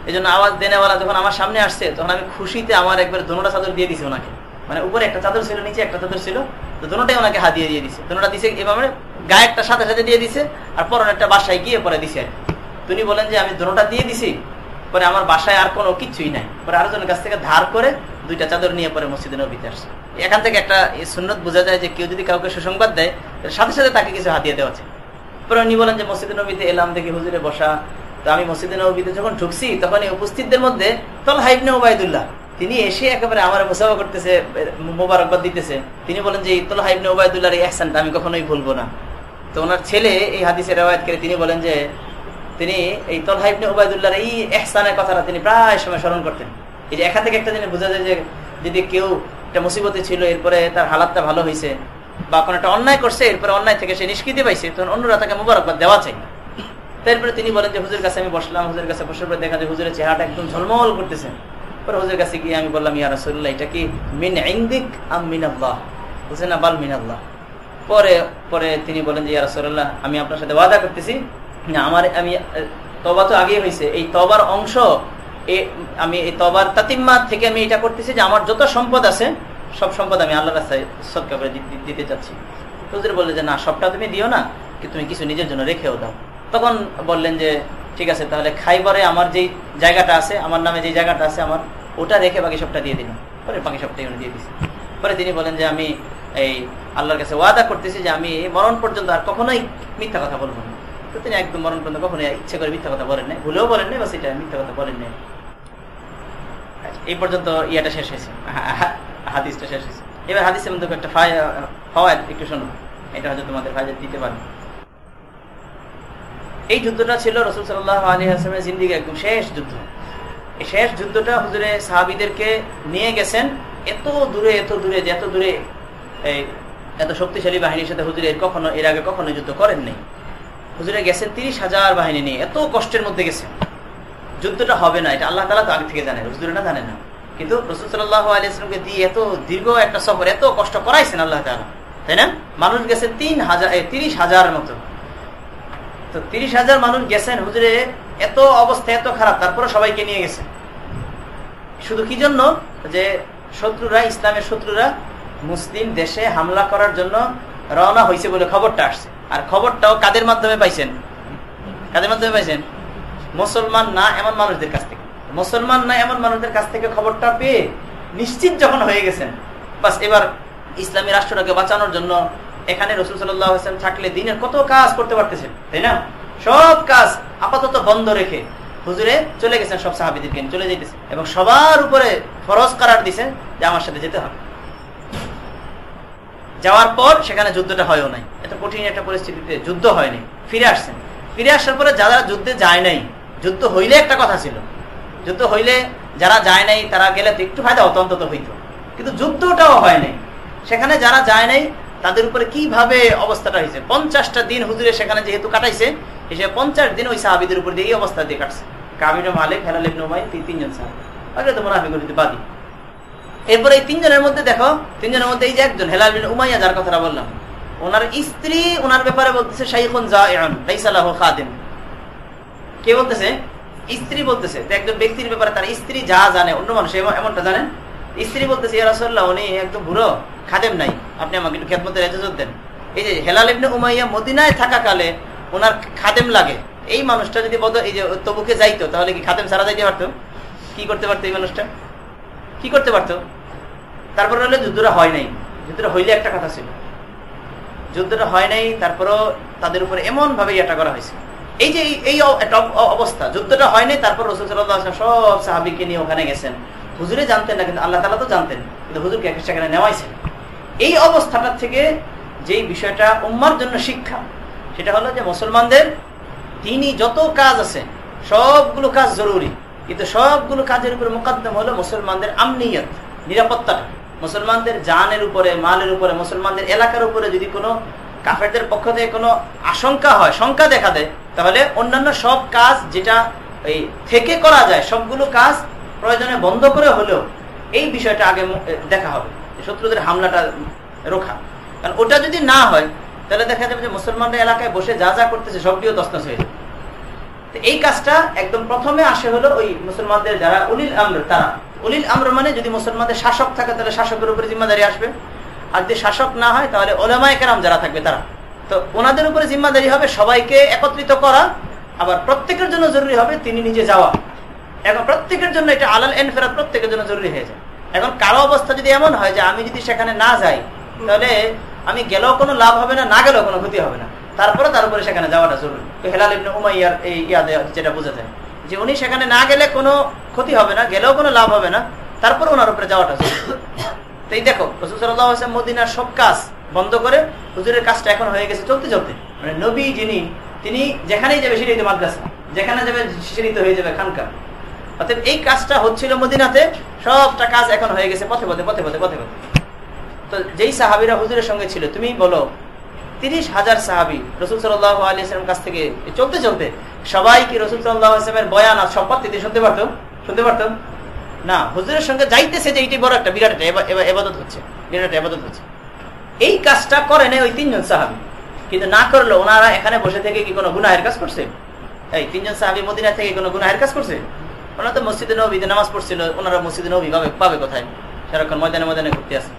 এই জন্য আওয়াজ দেনেওয়ালা যখন আমার সামনে আসছে, তখন আমি খুশিতে আমার একবার দোনোটা চাদর দিয়ে দিছি ওনাকে। মানে উপরে একটা চাদর ছিল, নিচে একটা চাদর ছিল, তো দোনোটাই ওনাকে হাত দিয়ে দিয়ে দিছে। দোনোটা দিছে এভাবে গায়ে একটা সাথে সাথে দিয়ে দিছে, আর পরনে একটা বাসায় গিয়ে পরে দিছে আর কি। তো উনি বলেন যে, আমি দোনোটা দিয়ে দিছি, পরে আমার বাসায় আর কোনো কিছুই নাই। পরে আরেকজনের কাছ থেকে ধার করে দুইটা চাদর নিয়ে পরে মসজিদে নবীতে আসছে। এখান থেকে একটা সুন্নত বোঝা যায় যে, কেউ যদি কাউকে সুসংবাদ দেয় সাথে সাথে তাকে কিছু হাতিয়ে দেওয়া আছে পরে উনি বলেন যে, মসজিদে নবীতে এলাম দেখি হুজুরে বসা তো আমি মসজিদে নবীতে যখন ঢুকছি, তখন এই উপস্থিতদের মধ্যে তল হাইবনে ওবায়দুল্লাহ তিনি এসে একেবারে আমার মুসাফা করতেছে, মোবারকবাদ দিতেছে। তিনি বলেন যে তল হাইবনে ওবায়দুল্লাহর এই অ্যাকশনটা আমি কখনোই ভুলবো না। তো ওনার ছেলে এই হাদিসের রেওয়ায়ত করে তিনি বলেন যে, তিনি এই তলহা ইবনে উবায়দুল্লাহর এই এহসানের কথাটা তিনি প্রায় সময় স্মরণ করতেন। এই যে এখান থেকে একটা জিনিস বোঝা যায় যে, যদি কেউ একটা মুসিবতে ছিল, এরপরে তার হালাতটা ভালো হয়েছে বা কোনো একটা অন্যায় করছে, এরপরে অন্যায় থেকে সে নিষ্কৃতি পাইছে, তখন অন্যরা তাকে মুবারকবাদ দেওয়া চাই তারপরে তিনি বলেন যে, হুজুর কাছে আমি বসলাম, হুজুর কাছে বসার পরে দেখা যায় হুজুরের চেহারাটা একদম ঝলমল করতেছে। পরে হুজুর কাছে গিয়ে আমি বললাম, ইয়া রাসূলুল্লাহ, এটা কি মিন ইনদিক আম মিন আল্লাহ? বুঝছেন না, বাল মিন আল্লাহ। পরে পরে তিনি বলেন যে, ইয়া রাসূলুল্লাহ, আমি আপনার সাথে ওয়াদা করতেছি। না, আমার, আমি তবা তো আগে হয়েছে এই তবার অংশ আমি, এই তবার তাতিম্মা থেকে আমি এটা করতেছি যে, আমার যত সম্পদ আছে, সব সম্পদ আমি আল্লাহ রাস্তায় সৎকা করে দিতে চাচ্ছি। হুজুর বললে যে, না, সবটা তুমি দিও না কি তুমি কিছু নিজের জন্য রেখেও দাও। তখন বললেন যে, ঠিক আছে, তাহলে খাইবারে আমার যেই জায়গাটা আছে, আমার নামে যে জায়গাটা আছে, আমার ওটা রেখে বাকি সবটা দিয়ে দিলাম। পরে বাকি সবটাই উনি দিয়ে দিছি। পরে তিনি বলেন যে, আমি এই আল্লাহর কাছে ওয়াদা করতেছি যে, আমি মরণ পর্যন্ত আর কখনোই মিথ্যা কথা বলব না। তো তিনি একদম মরণ পর্যন্ত কখনো ইচ্ছে করে মিথ্যা কথা বলেন নাই, ভুলেও বলেন নাই বা সেটা মিথ্যা কথা বলেন নাই। এই পর্যন্ত ইয়াটা শেষ হয়েছে, হাদিসটা শেষ হয়েছে। এবার হাদিসের মধ্যে একটা ফওয়াদ একটু শোনো, এটা হয়তো তোমাদের ফায়দা দিতে পারে। এই যুদ্ধটা ছিল রসুল সাল্লাহ আলী আসলামের জিন্দিগি একদম শেষ যুদ্ধ। শেষ যুদ্ধটা হুজুরে সাহাবিদেরকে নিয়ে গেছেন এত দূরে এত দূরে, যে এত দূরে, এই এত শক্তিশালী বাহিনীর সাথে হুজুরে কখনো, এর আগে কখনো যুদ্ধ করেন নাই। হুজুরে গেছেন তিরিশ হাজার বাহিনী নিয়ে, এত কষ্টের মধ্যে গেছেন। যুদ্ধটা হবে না, এটা আল্লাহ তালা তো আগে থেকে জানে হুজুরে না জানে না। কিন্তু রসুল সাল্লাহ আলিয়াকে দিয়ে এত দীর্ঘ একটা সফর, এত কষ্ট করাইছেন আল্লাহ তালা তাই না? মানুষ গেছে তিন হাজার তিরিশ হাজার মতো। তো তিরিশ হাজার মানুষ গেছেন, হুজুরে এত অবস্থা এত খারাপ তারপরে সবাইকে নিয়ে গেছেন। শুধু কি জন্য? যে শত্রুরা, ইসলামের শত্রুরা মুসলিম দেশে হামলা করার জন্য রওনা হয়েছে বলে খবরটা আসছে। আর খবরটাও কাদের মাধ্যমে পাইছেন? কাদের মাধ্যমে পাইছেন? মুসলমান না এমন মানুষদের কাছ থেকে। মুসলমান না এমন মানুষদের কাছ থেকে খবরটা পেয়ে নিশ্চিত যখন হয়ে গেছেন, বাস এবার ইসলামী রাষ্ট্রটাকে বাঁচানোর জন্য এখানে রসুল সাল্লাম থাকলে দিনের কত কাজ করতে পারতেছেন, তাই না? সব কাজ আপাতত বন্ধ রেখে হুজুরে চলে গেছেন সব সাহাবিদেরকে চলে যাইতেছে এবং সবার উপরে ফরজ করার দিছেন যে আমার সাথে যেতে হবে। যাওয়ার পর সেখানে যুদ্ধটা হয়ও নাই। এত কঠিন একটা পরিস্থিতিতে যুদ্ধ হয়নি। ফিরে আসছেন। ফিরে আসার পরে যারা যুদ্ধে যায় নাই, যুদ্ধ হইলে একটা কথা ছিল। যুদ্ধ হইলে যারা যায় নাই, তারা গেলে একটু ফায়দা হতো হইতো। কিন্তু যুদ্ধটাও হয় নাই। সেখানে যারা যায় নাই তাদের উপরে কীভাবে অবস্থাটা হয়েছে? পঞ্চাশটা দিন হুজুরে সেখানে যেহেতু কাটাইছে হিসেবে পঞ্চাশ দিন ওই সাহাবিদের উপর দিয়ে এই অবস্থা দিয়ে কাটছে। কাবির মালিক, হেলাল ইবনে উমাই তিন তিনজন সাহাবি। আগে তো মুনাফিক বাদী। এরপরে এই তিনজনের মধ্যে দেখো, তিনজনের মধ্যে এই যে একজন, হেলাল বিন উমাইয়া যার কথাটা বললাম, ওনার স্ত্রী ওনার ব্যাপারে বলতেছে, শাইখুন জায়ন লাইসালাহ খাদিম। কে বলতেছে? স্ত্রী বলতেছে। একজন ব্যক্তির ব্যাপারে তার স্ত্রী যা জানে, অন্য মানুষ এমনটা জানেন? স্ত্রী বলতেছে, ইয়া রাসূলুল্লাহ, উনি একদম বুড়ো। খাদেম নাই। আপনি আমাকে একটু খেদমতের এজাজত দেন। এই যে হেলাল ইবনে উমাইয়া মদিনায় থাকাকালে ওনার খাদেম লাগে। এই মানুষটা যদি বদ এই যে তবুকে যাইতো, তাহলে কি খাতেম সারা যাইতে পারতো? কি করতে পারতো এই মানুষটা? কি করতে পারতো? তারপরে হলে যুদ্ধটা হয় নাই। যুদ্ধটা হইলে একটা কথা ছিল। যুদ্ধটা হয় নাই, তারপরও তাদের উপরে এমন ভাবে এটা করা হয়েছে। এই যে এই- অবস্থা, যুদ্ধটা হয় নাই, তারপর রসুল সাল্লাহ সব সাহাবিকে নিয়ে ওখানে গেছেন। হুজুরে জানতেন না, কিন্তু আল্লাহ তালা তো জানতেন। কিন্তু হুজুরকে সেখানে নেওয়াইছেন। এই অবস্থাটা থেকে যেই বিষয়টা উম্মার জন্য শিক্ষা, সেটা হলো যে মুসলমানদের তিনি যত কাজ আছে, সবগুলো কাজ জরুরি। কিন্তু সবগুলো কাজের উপরে মোকাদ্দম হলো মুসলমানদের আমনিয়ত, নিরাপত্তাটা। মুসলমানদের জানের উপরে, মালের উপরে, মুসলমানদের এলাকার উপরে যদি কোনো কাফেরদের পক্ষ থেকে কোনো আশঙ্কা হয়, শঙ্কা দেখা দেয়, তাহলে অন্যান্য সব কাজ যেটা এই থেকে করা যায়, সবগুলো কাজ প্রয়োজনে বন্ধ করে হলেও এই বিষয়টা আগে দেখা হবে। শত্রুদের হামলাটা রোখা। কারণ ওটা যদি না হয়, তাহলে দেখা যাবে যে মুসলমানরা এলাকায় বসে যা যা করতেছে, সবটিও তসনস হয়ে যাবে। এই কাজটা একদম প্রথমে আসে হলো ওই মুসলমানদের যারা উলিল আমর, তারা। উলিল আমর মানে যদি মুসলমানদের শাসক থাকে, তাহলে শাসকের উপরে জিম্মাদারি আসবে। আর যদি শাসক না হয়, তাহলে ওলামায় কেরাম যারা থাকবে, তারা। তো ওনাদের উপরে জিম্মাদারি হবে সবাইকে একত্রিত করা, আবার প্রত্যেকের জন্য জরুরি হবে তিনি নিজে যাওয়া। এখন প্রত্যেকের জন্য এটা আলাল এন ফেরাত প্রত্যেকের জন্য জরুরি হয়ে যায়। এখন কারও অবস্থা যদি এমন হয় যে আমি যদি সেখানে না যাই, তাহলে আমি গেলেও কোনো লাভ হবে না না গেলেও কোনো ক্ষতি হবে না। তারপরে তার উপরে সেখানে যাওয়াটা জরুরি। হেলাল ইবনে উমাইয়ার এই ইয়াদে যেটা বোঝা যায় যে উনি সেখানে না গেলে কোনো ক্ষতি হবে না, গেলেও কোনো লাভ হবে না, তারপর ওনার উপরে যাওয়াটা জরুরি। তো এই দেখো, রসুল সাল্লাহ আসলাম মদিনার সব কাজ বন্ধ করে হুজুরের কাজটা এখন হয়ে গেছে চলতে চলতে। মানে নবী যিনি, তিনি যেখানেই যাবে সেটাই মাদ্রাসা, যেখানে যাবে সেটাই হয়ে যাবে খানকা। অতএব এই কাজটা হচ্ছিল মদিনাতে, সবটা কাজ এখন হয়ে গেছে, পথে পথে পথে পথে পথে পথে। তো যেই সাহাবিরা হুজুরের সঙ্গে ছিল, তুমি বলো, তিরিশ হাজার সাহাবি রসুল সাল্লাহ আলী আসলামের কাছ থেকে চলতে চলতে সবাই কি রসুল সাল্লাহ আসলামের বয়ান আর সম্পদ তিনি শুনতে পারতো? শুনতে পারতো? না, হুজুরের সঙ্গে যাইতেছে যে এইটি বড় একটা বিরাট এবাদত হচ্ছে, বিরাট এবাদত হচ্ছে। এই কাজটা করে নেই ওই তিনজন সাহাবি। কিন্তু না করল ওনারা এখানে বসে থেকে কি কোনো গুনাহের কাজ করছে? এই তিনজন সাহাবি মদিনা থেকে কোনো গুনাহের কাজ করছে? ওনারা তো মসজিদে নবীতে নামাজ পড়ছিল, ওনারা মসজিদে নবী পাবে পাবে কোথায়? সারাক্ষণ ময়দানে ময়দানে ঘুরতে আসে।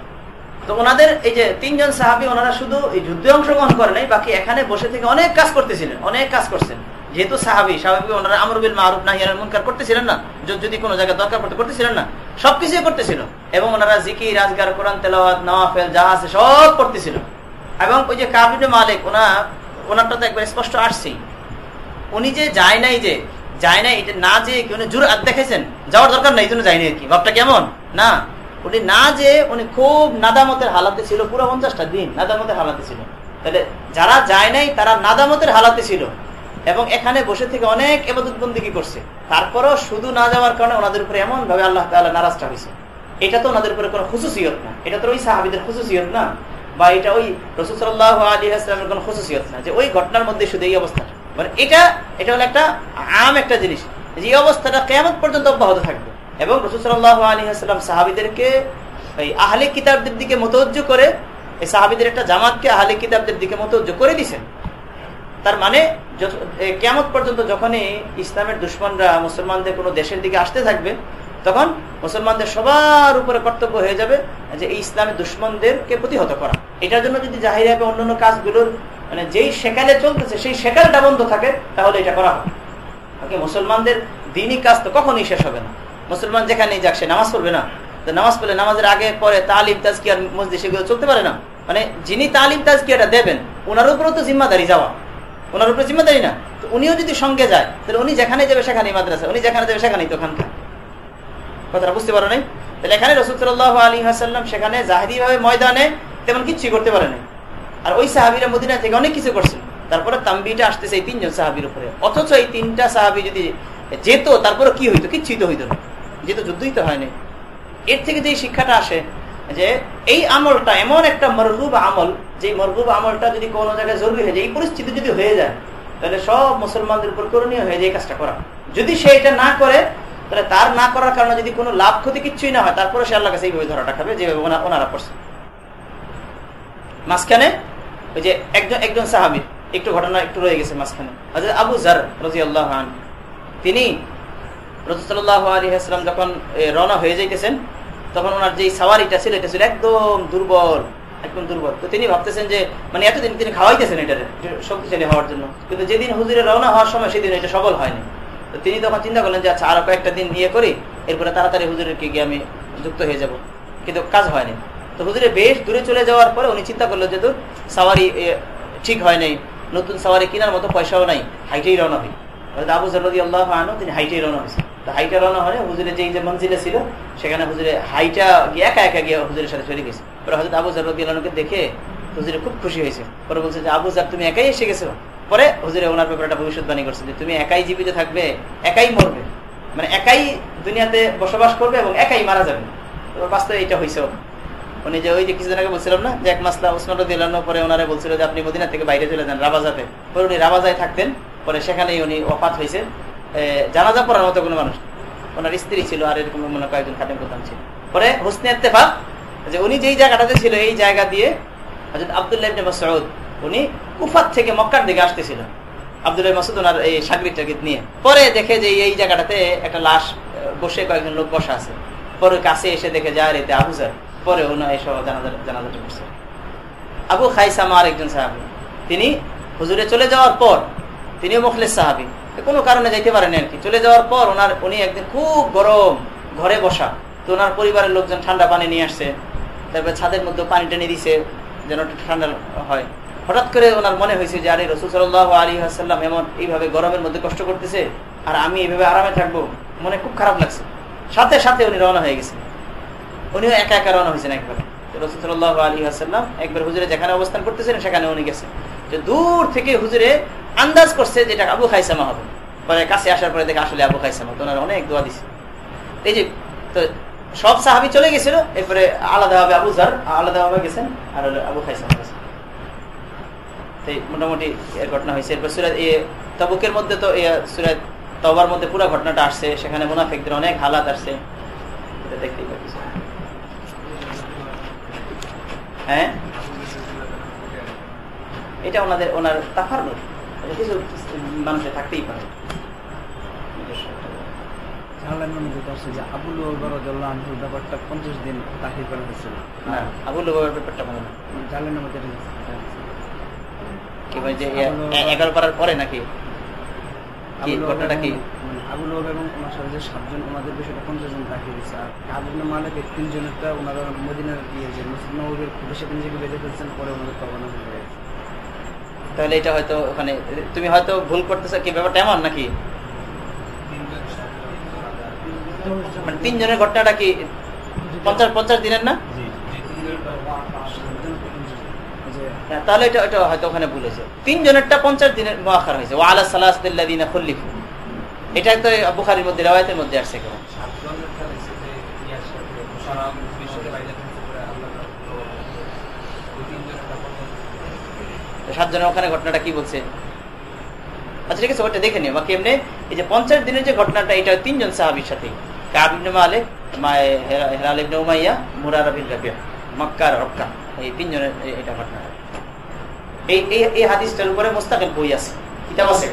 তো ওনাদের এই যে তিনজন সাহাবি, ওনারা শুধু এই যুদ্ধে অংশগ্রহণ করে নাই, বাকি এখানে বসে থেকে অনেক কাজ করতেছিলেন, অনেক কাজ করছেন। যেহেতু সাহাবি স্বাভাবিক ওনারা আমরুবিল মারুফ নাহিয়ার মুনকার করতেছিলেন না? যদি কোনো জায়গায় দরকার পড়তে, করতেছিলেন না? সবকিছুই করতেছিল। এবং ওনারা জিকি রাজগার কোরআন, তেলাওয়াত, নওয়াফেল আছে সব করতেছিল। এবং ওই যে কাবিন মালিক, ওনা ওনারটা তো একবার স্পষ্ট আসছেই। উনি যে যায় নাই যে যায় নাই, এটা না যে উনি জোর আর দেখেছেন যাওয়ার দরকার নাই জন্য যায়নি আর কি। ভাবটা কেমন? না। উনি না যে, উনি খুব নাদামতের হালাতে ছিল, পুরো পঞ্চাশটা দিন নাদামতের হালাতে ছিল। তাহলে যারা যায় নাই, তারা নাদামতের হালাতে ছিল। এবং এখানে বসে থেকে অনেক এবাদত বন্দিকি করছে? তারপরও শুধু না যাওয়ার কারণে ওনাদের উপরে এমন ভাবে আল্লাহ তাআলা নারাজটা হয়েছে। এটা তো ওনাদের উপরে কোনো খুশুসিয়ত না। এটা তো ওই সাহাবিদের খুশুসিয়ত না। বা এটা ওই রসুল সাল্লাহ আলী আসলামের কোনো খুশুসিয়ত না যে ওই ঘটনার মধ্যে শুধু এই অবস্থা। মানে এটা এটা হলো একটা আম একটা জিনিস। যে অবস্থাটা কেমন পর্যন্ত অব্যাহত থাকবে। এবং আলী আসলাম সাহাবিদেরকে এই আহলে কিতাবদের দিকে করে এই সাহাবিদের একটা জামাতকে আহলে কিতাবদের দিকে করে দিছেন তার মানে কেয়ামত পর্যন্ত যখনই ইসলামের দুশ্মনরা মুসলমানদের কোনো দেশের দিকে আসতে থাকবে, তখন মুসলমানদের সবার উপরে কর্তব্য হয়ে যাবে যে ইসলামের দুশ্মনদেরকে প্রতিহত করা। এটার জন্য যদি জাহির হবে অন্যান্য কাজগুলোর মানে যেই সেকালে চলতেছে, সেই সেকালটা বন্ধ থাকে, তাহলে এটা করা হবে। মুসলমানদের দিনই কাজ তো কখনই শেষ হবে না। মুসলমান যেখানেই যাক, সে নামাজ পড়বে না। তো নামাজ পড়লে নামাজের আগে, পরে তালিম, তাজকিয়ার মসজিদ সেগুলো চলতে পারে না। মানে যিনি তালিম, তাজকিয়াটা দেবেন ওনার উপরেও তো জিম্মাদারি যাওয়া। ওনার উপরে জিম্মাদারি না। তো উনিও যদি সঙ্গে যায়, তাহলে উনি যেখানে যাবে সেখানেই মাদ্রাসা, উনি যেখানে যাবে সেখানেই তো ওখানকার কথাটা বুঝতে পারো নাই? তাহলে এখানে রসুল সাল্লাহ আলী হাসাল্লাম সেখানে জাহিরি ভাবে ময়দানে তেমন কিছুই করতে পারে নাই আর ওই সাহাবিরা মদিনা থেকে অনেক কিছু করছেন তারপরে তাম্বিটা আসতেছে এই তিনজন সাহাবির উপরে। অথচ এই তিনটা সাহাবি যদি যেত, তারপরে কি হইতো? কিচ্ছুই তো হইতো না। যেহেতু যুদ্ধই তো হয়নি। এর থেকে যে শিক্ষাটা আসে, যে এই আমলটা এমন একটা মরগুব আমল যে মরগুব আমলটা যদি কোনো জায়গায় জরুরি হয়ে যায়, এই পরিস্থিতি যদি হয়ে যায়, তাহলে সব মুসলমানদের উপর করণীয় হয়ে যায় এই কাজটা করা। যদি সে এটা না করে, তাহলে তার না করার কারণে যদি কোনো লাভ, ক্ষতি কিচ্ছুই না হয়, তারপরে সে আল্লাহ কাছে এইভাবে ধরাটা খাবে, যেভাবে ওনারা করছে। মাঝখানে ওই যে একজন একজন সাহাবি, একটু ঘটনা একটু রয়ে গেছে মাঝখানে। হাজরত আবু জার রাজি আল্লাহ তিনি রসুল্লাহ আলী আসলাম যখন রওনা হয়ে যাইতেছেন, তখন ওনার যে সাওয়ারিটা ছিল, এটা ছিল একদম দুর্বল একদম দুর্বল। তো তিনি ভাবতেছেন যে মানে এতদিন তিনি খাওয়াইতেছেন এটারে শক্তিশালী হওয়ার জন্য। কিন্তু যেদিন হুজুরে রওনা হওয়ার সময় সেদিন এটা সবল হয়নি। তো তিনি তখন চিন্তা করলেন যে আচ্ছা আরও কয়েকটা দিন ইয়ে করি, এরপরে তাড়াতাড়ি হুজুরেরকে গিয়ে আমি যুক্ত হয়ে যাব। কিন্তু কাজ হয়নি। তো হুজুরে বেশ দূরে চলে যাওয়ার পরে উনি চিন্তা করল যে দূর সাওয়ারি ঠিক হয় নাই। নতুন সাওয়ারি কেনার মতো পয়সাও নাই। হাইটেই রওনা হই। আবু জরদি আল্লাহ আনো তিনি হাইটেই রওনা হয়েছে তো হাইটা রওনা হয় হুজুরে যে যে মঞ্জিলে ছিল, সেখানে হুজুরে হাইটা গিয়ে একা একা গিয়ে হুজুরের সাথে চলে গেছে। পরে হজরত আবু জরদি আল্লাহকে দেখে হুজুরে খুব খুশি হয়েছে। পরে বলছে যে, আবু জার তুমি একাই এসে গেছো? পরে হুজুরে ওনার ব্যাপারে একটা ভবিষ্যৎবাণী করছে যে, তুমি একাই জীবিত থাকবে, একাই মরবে। মানে একাই দুনিয়াতে বসবাস করবে এবং একাই মারা যাবে। বাস্তবে এটা হয়েছে উনি যে ওই যে কিছুদিন আগে বলছিলাম না, যে এক মাসলা উসমান রদিল্লাহ পরে ওনারা বলছিল যে আপনি মদিনা থেকে বাইরে চলে যান রাবাজাতে। পরে উনি রাবাজায় থাকতেন, পরে সেখানেই উনি অফাত হয়েছে। জানাজা পড়ার মতো কোনো মানুষ ওনার স্ত্রী ছিল আর এরকম মনে কয়েকজন খাটেন প্রধান ছিল। পরে হোসনে ইত্তেফাক যে উনি যেই জায়গাটাতে ছিল, এই জায়গা দিয়ে হজরত আবদুল্লাহ ইবনে মাসউদ, উনি কুফাত থেকে মক্কার দিকে আসতেছিল। আবদুল্লাহ মাসুদ ওনার এই সাগরিকটাকে নিয়ে। পরে দেখে যে এই জায়গাটাতে একটা লাশ বসে কয়েকজন লোক বসা আছে। পরে কাছে এসে দেখে যায় রেতে আবুজার পরে ওনার এসব জানাজা জানাজাটা আবু খাইসামা আর একজন সাহাবি, তিনি হুজুরে চলে যাওয়ার পর, তিনিও মুখলেস সাহাবি কোনো কারণে যাইতে পারেন আর কি। চলে যাওয়ার পর ওনার, উনি একদিন খুব গরম ঘরে বসা, তো ওনার পরিবারের লোকজন ঠান্ডা পানি নিয়ে আসছে, তারপরে ছাদের মধ্যে পানি টেনে দিছে, যেন ঠান্ডা হয়। হঠাৎ করে ওনার মনে হয়েছে যে, আরে রসুল সাল্লাহ আলী আসাল্লাম এমন এইভাবে গরমের মধ্যে কষ্ট করতেছে, আর আমি এইভাবে আরামে থাকব, মনে খুব খারাপ লাগছে। সাথে সাথে উনি রওনা হয়ে গেছে। উনিও একা একা রওনা হয়েছেন একবার। রসুল সাল্লাহ আলী আসাল্লাম একবার হুজুরে যেখানে অবস্থান করতেছিলেন, সেখানে উনি গেছেন দূর থেকে হুজুরে আন্দাজ করছে আবু খাইসামা হবে। পরে কাছে আসার পরে দেখে আসলে আবু খাইসামা অনেক দোয়া দিছে। এই যে, তো সব সাহাবি চলে গেছিল, এরপরে আলাদাভাবে আবু জার গেছেন, আর আবু খাইসামা গেছেন। মোটামুটি এর ঘটনা হয়েছে। এরপর তবুকের মধ্যে তো সুরাত তবার মধ্যে পুরো ঘটনাটা আসছে, সেখানে মুনাফিকদের অনেক হালাত আসছে। এটা দেখতেই হ্যাঁ? এটা ওনাদের ওনার তাফার কিছু মানুষের থাকতেই পারে। ব্যাপারটা পঞ্চাশ দিন দাখিল করা হয়েছিল আবুল ব্যাপারটা না। জানলেন মধ্যে কি যে এগারো পারার পরে নাকি? ঘটনাটা কি? আবুল এবং ওনার সাথে যে সাতজন ওনাদের বিষয়টা পঞ্চাশ জন দাখিল দিচ্ছে আর আবুল তিনজনেরটা ওনারা মদিনার ইয়ে যে নবীর বেশি নিজেকে বেঁধে ফেলছেন পরে ওনাদের তবানো হয়ে গেছে। তাহলে এটা হয়তো ওখানে তুমি হয়তো ভুল করতেছো কি ব্যাপারটা এমন নাকি? মানে তিনজনের ঘটনাটা কি পঞ্চাশ পঞ্চাশ দিনের না? তাহলে এটা এটা হয়তো ওখানে ভুলেছে তিনজনেরটা পঞ্চাশ দিনের মোয়াখার হয়েছে। ও আল্লাহ সাল্লাহ খল্লিফু। এটা তো বুখারির মধ্যে রেওয়ায়তের মধ্যে আসছে কেমন সাতজনের ওখানে ঘটনাটা কি বলছে? আচ্ছা ঠিক আছে ওটা দেখে নিও। বা কেমনে এই যে পঞ্চাশ দিনের যে ঘটনাটা এটা তিনজন সাহাবির সাথে। মালিক হেরাল ইবনে উমাইয়া রাবিয়া মক্কার রক্কা। এই তিনজনের এটা এই এই হাদিসটার উপরে মোস্তাকিল বই আছে। কিতাব আছে?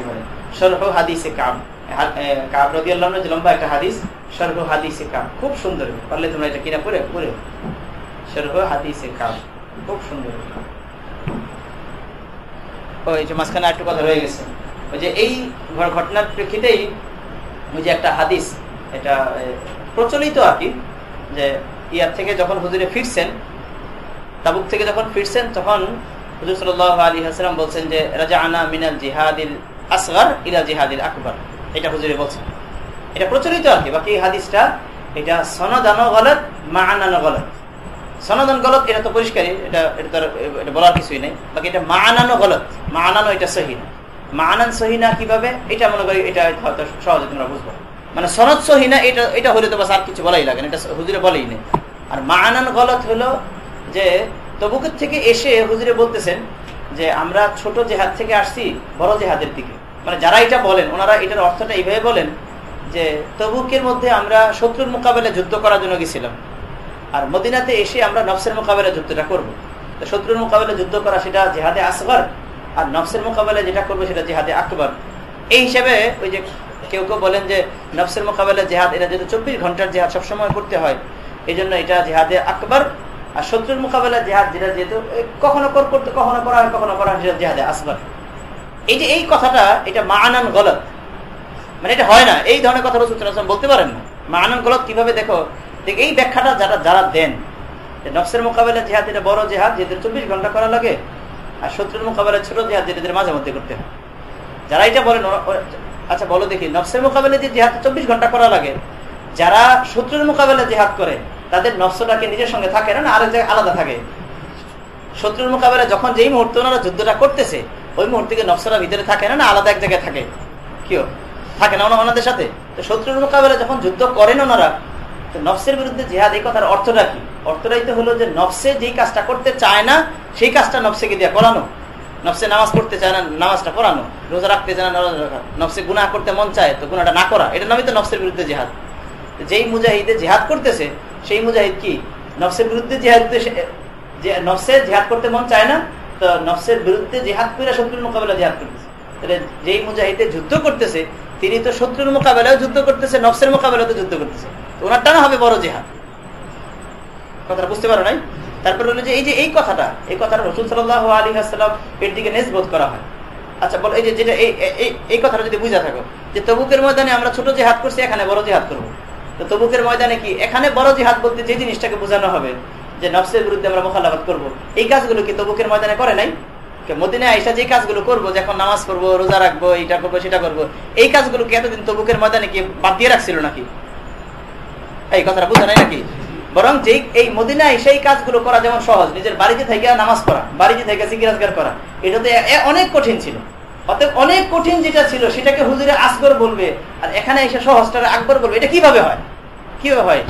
সরহ হাদিসে কাম খুব সুন্দর। পারলে তোমরা এটা কিনা খুব সুন্দর। ওই যে মাঝখানে একটু কথা রয়ে গেছে। ওই যে এই ঘটনার প্রেক্ষিতেই ওই যে একটা হাদিস, এটা প্রচলিত আর কি, যে ইয়ার থেকে যখন হুজুরে ফিরছেন, তাবুক থেকে যখন ফিরছেন, তখন হুজুর সাল আলী হাসলাম বলছেন যে রাজা আনা মিনাল জিহাদিল আসগার ইলা জিহাদিল আকবর। এটা হুজুরে বলছেন এটা প্রচলিত আর কি, বাকি হাদিসটা, এটা সনদানো গলত মা আনানো গলত। সনাতন গলত, এটা তো পরিষ্কারই, এটা এটা এটা বলার কিছুই নেই। বাকি এটা মা আনানো গলত মা আনানো এটা সহি না। মা আনান সহি না কীভাবে? এটা মনে করি, এটা হয়তো সহজে তোমরা বুঝব। মানে সনদ সহি না, এটা এটা হলে তো বাস আর কিছু বলাই লাগে না, এটা হুজুরে বলেই নেই। আর মা আনান গলত হলো যে, তবুকের থেকে এসে হুজুরে বলতেছেন যে, আমরা ছোট জেহাদ থেকে আসছি, বড় জেহাদের দিকে। মানে যারা এটা বলেন, ওনারা এটার অর্থটা এইভাবে বলেন যে তবুকের মধ্যে আমরা শত্রুর মোকাবেলা যুদ্ধ করার জন্য গেছিলাম। আর মদিনাতে এসে আমরা নফসের মোকাবেলা যুদ্ধটা করব। তো শত্রুর মোকাবেলা যুদ্ধ করা সেটা জেহাদে আসবার আর নফসের মোকাবেলা যেটা করব সেটা জেহাদে আকবর। এই হিসাবে ওই যে কেউ কেউ বলেন যে নফসের মোকাবেলা জেহাদ, এটা যেহেতু চব্বিশ ঘণ্টার জেহাদ সবসময় করতে হয় এই জন্য এটা জেহাদে আকবর। আর শত্রুর মোকাবেলা জেহাদ, যেটা যেহেতু কখনো কর- করতে কখনো করা হয়, কখনো করা হয়, সেটা জেহাদে আসবার এই যে এই কথাটা, এটা মানান গলত। মানে এটা হয় না। এই ধরনের কথা রসুল ওয়াসাল্লাম বলতে পারেন না। মানান গলত কীভাবে দেখো? দেখ, এই ব্যাখ্যাটা যারা যারা দেন নফসের মোকাবেলা জেহাদ, এটা বড় জেহাদ, যেদের চব্বিশ ঘণ্টা করা লাগে, আর শত্রুর মোকাবেলা ছোট জেহাদ যেটাদের মাঝে মধ্যে করতে হয়। যারা এটা বলেন আচ্ছা বলো দেখি, নফসের মোকাবেলা যে জেহাদ চব্বিশ ঘণ্টা করা লাগে, যারা শত্রুর মোকাবেলা জেহাদ করে, তাদের নফসটাকে নিজের সঙ্গে থাকে না, আরেক জায়গায় আলাদা থাকে? শত্রুর মোকাবেলা যখন যেই মুহূর্তে ওনারা যুদ্ধটা করতেছে ওই মুহূর্তে কি নফসরা ভিতরে থাকে না আলাদা এক জায়গায় থাকে? কেউ থাকে না ওনাদের সাথে? তো শত্রুর মোকাবেলা যখন যুদ্ধ করেন ওনারা নফসের বিরুদ্ধে জেহাদ এই কথার অর্থটা কি? অর্থটাই তো হলো যে নফসে যেই কাজটা করতে চায় না, সেই কাজটা নফসেকে দিয়ে করানো। নফসে নামাজ পড়তে চায় না, নামাজটা পড়ানো। রোজা রাখতে চায় না, রোজা রাখা। নফসে গুনাহ করতে মন চায়, তো গুনাহটা না করা। এটা নামই তো নফসের বিরুদ্ধে জেহাদ। যেই মুজাহিদে জেহাদ করতেছে, সেই মুজাহিদ কি? নফসের বিরুদ্ধে জেহাদ সে- যে নফসের জেহাদ করতে মন চায় না তো নফসের বিরুদ্ধে জেহাদ করে শত্রুর মোকাবেলা জেহাদ করতেছে। তাহলে যেই মুজাহিদে যুদ্ধ করতেছে, তিনি তো শত্রুর মোকাবেলায় যুদ্ধ করতেছে, নফসের মোকাবেলাতে যুদ্ধ করতেছে। তো ওনারটা না হবে বড় জেহাদ। কথাটা বুঝতে পারো নাই? তারপরে হলো যে এই যে এই কথাটা এই কথাটা রসুল সাল্লাহ আলী আসসালাম এর দিকে নেসবোধ করা হয়। আচ্ছা বলো এই যে যেটা এই কথাটা যদি বুঝা থাকো, যে তবুকের ময়দানে আমরা ছোট জেহাদ করছি, এখানে বড় জেহাদ করব। তো তবুকের ময়দানে কি এখানে বড় জেহাদ বলতে যে জিনিসটাকে বোঝানো হবে যে নফসের বিরুদ্ধে আমরা মোকালাবাদ করব। এই কাজগুলো কি তবুকের ময়দানে করে নাই? কে মদিনায় আইসা যে কাজগুলো করব যখন নামাজ পড়ব, রোজা রাখব, এটা করব, সেটা করব, এই কাজগুলো কি এতদিন তবুকের ময়দানে কি বাদ দিয়ে রাখছিল নাকি? এই কথাটা বুঝা নাই নাকি? বরং যে এই মদিনায় সেই কাজগুলো করা যেমন সহজ, নিজের বাড়িতে থেকে নামাজ পড়া, বাড়িতে থেকে সিকিরাজগার করা, এটা তো অনেক কঠিন ছিল। অতএব অনেক কঠিন যেটা ছিল, সেটাকে হুজুরে আসগর বলবে, আর এখানে এসে সহজটা আকবর বলবে, এটা কীভাবে হয়? কীভাবে হয়?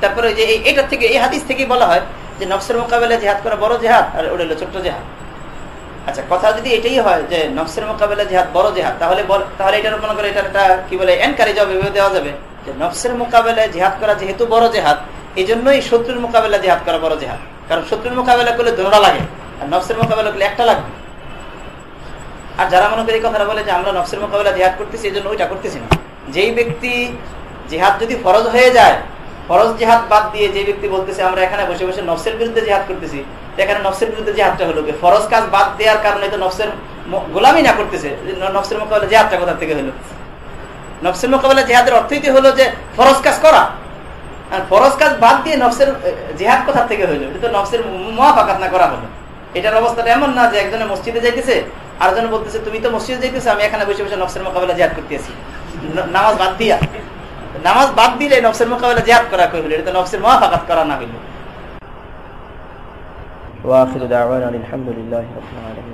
তারপরে যে এটার থেকে, এই হাদিস থেকেই বলা হয় যে জেহাদ করা বড় জেহাদ আর ওটা ছোট্ট জেহাদ। আচ্ছা কথা যদি এটাই হয় যে মোকাবেলা জেহাদ বড় জেহাদ, তাহলে তাহলে এটার মনে করে একটা কি বলে এনকারেজ হবে দেওয়া যাবে যে মোকাবেলায় জেহাদ করা যেহেতু বড় জেহাদ এই জন্যই শত্রুর মোকাবেলা জেহাদ করা বড় জেহাদ। কারণ শত্রুর মোকাবেলা করলে দোনোটা লাগে, আর নফসের মোকাবেলা করলে একটা লাগবে। আর যারা মনে করে এই কথাটা বলে যে আমরা নফসের মোকাবেলা জেহাদ করতেছি এই জন্য ওইটা করতেছি না। যেই ব্যক্তি জেহাদ যদি ফরজ হয়ে যায় ফরজ জেহাদ বাদ দিয়ে যে ব্যক্তি বলতেছে, আমরা এখানে বসে বসে নফসের বিরুদ্ধে জেহাদ করতেছি। এখানে নফসের বিরুদ্ধে জেহাদটা হলো? ফরজ কাজ বাদ দেওয়ার কারণে তো নফসের গোলামি না করতেছে। নফসের মোকাবেলা জেহাদটা কোথা থেকে হলো? নফসের মোকাবেলা জেহাদের অর্থই হলো যে ফরজ কাজ করা। আর ফরজ কাজ বাদ দিয়ে নফসের জেহাদ কোথা থেকে হইল এটা তো নফসের মহাফাকাত না করা হলো। এটার অবস্থাটা এমন না যে একজনে মসজিদে যাইতেছে, আরেকজন বলতেছে, তুমি তো মসজিদে যাইতেছে, আমি এখানে বসে বসে নফসের মোকাবেলা জেহাদ করতেছি। নামাজ বাদ দিয়া। নামাজ বাদ দিলে নফসের মোকাবেলা জেহাদ করা কই হলো এটা নফসের মহাফাকাত করা না হইল ওয়া আখিরু দাওয়ানা আলহামদুলিল্লাহি রাব্বিল আলামিন।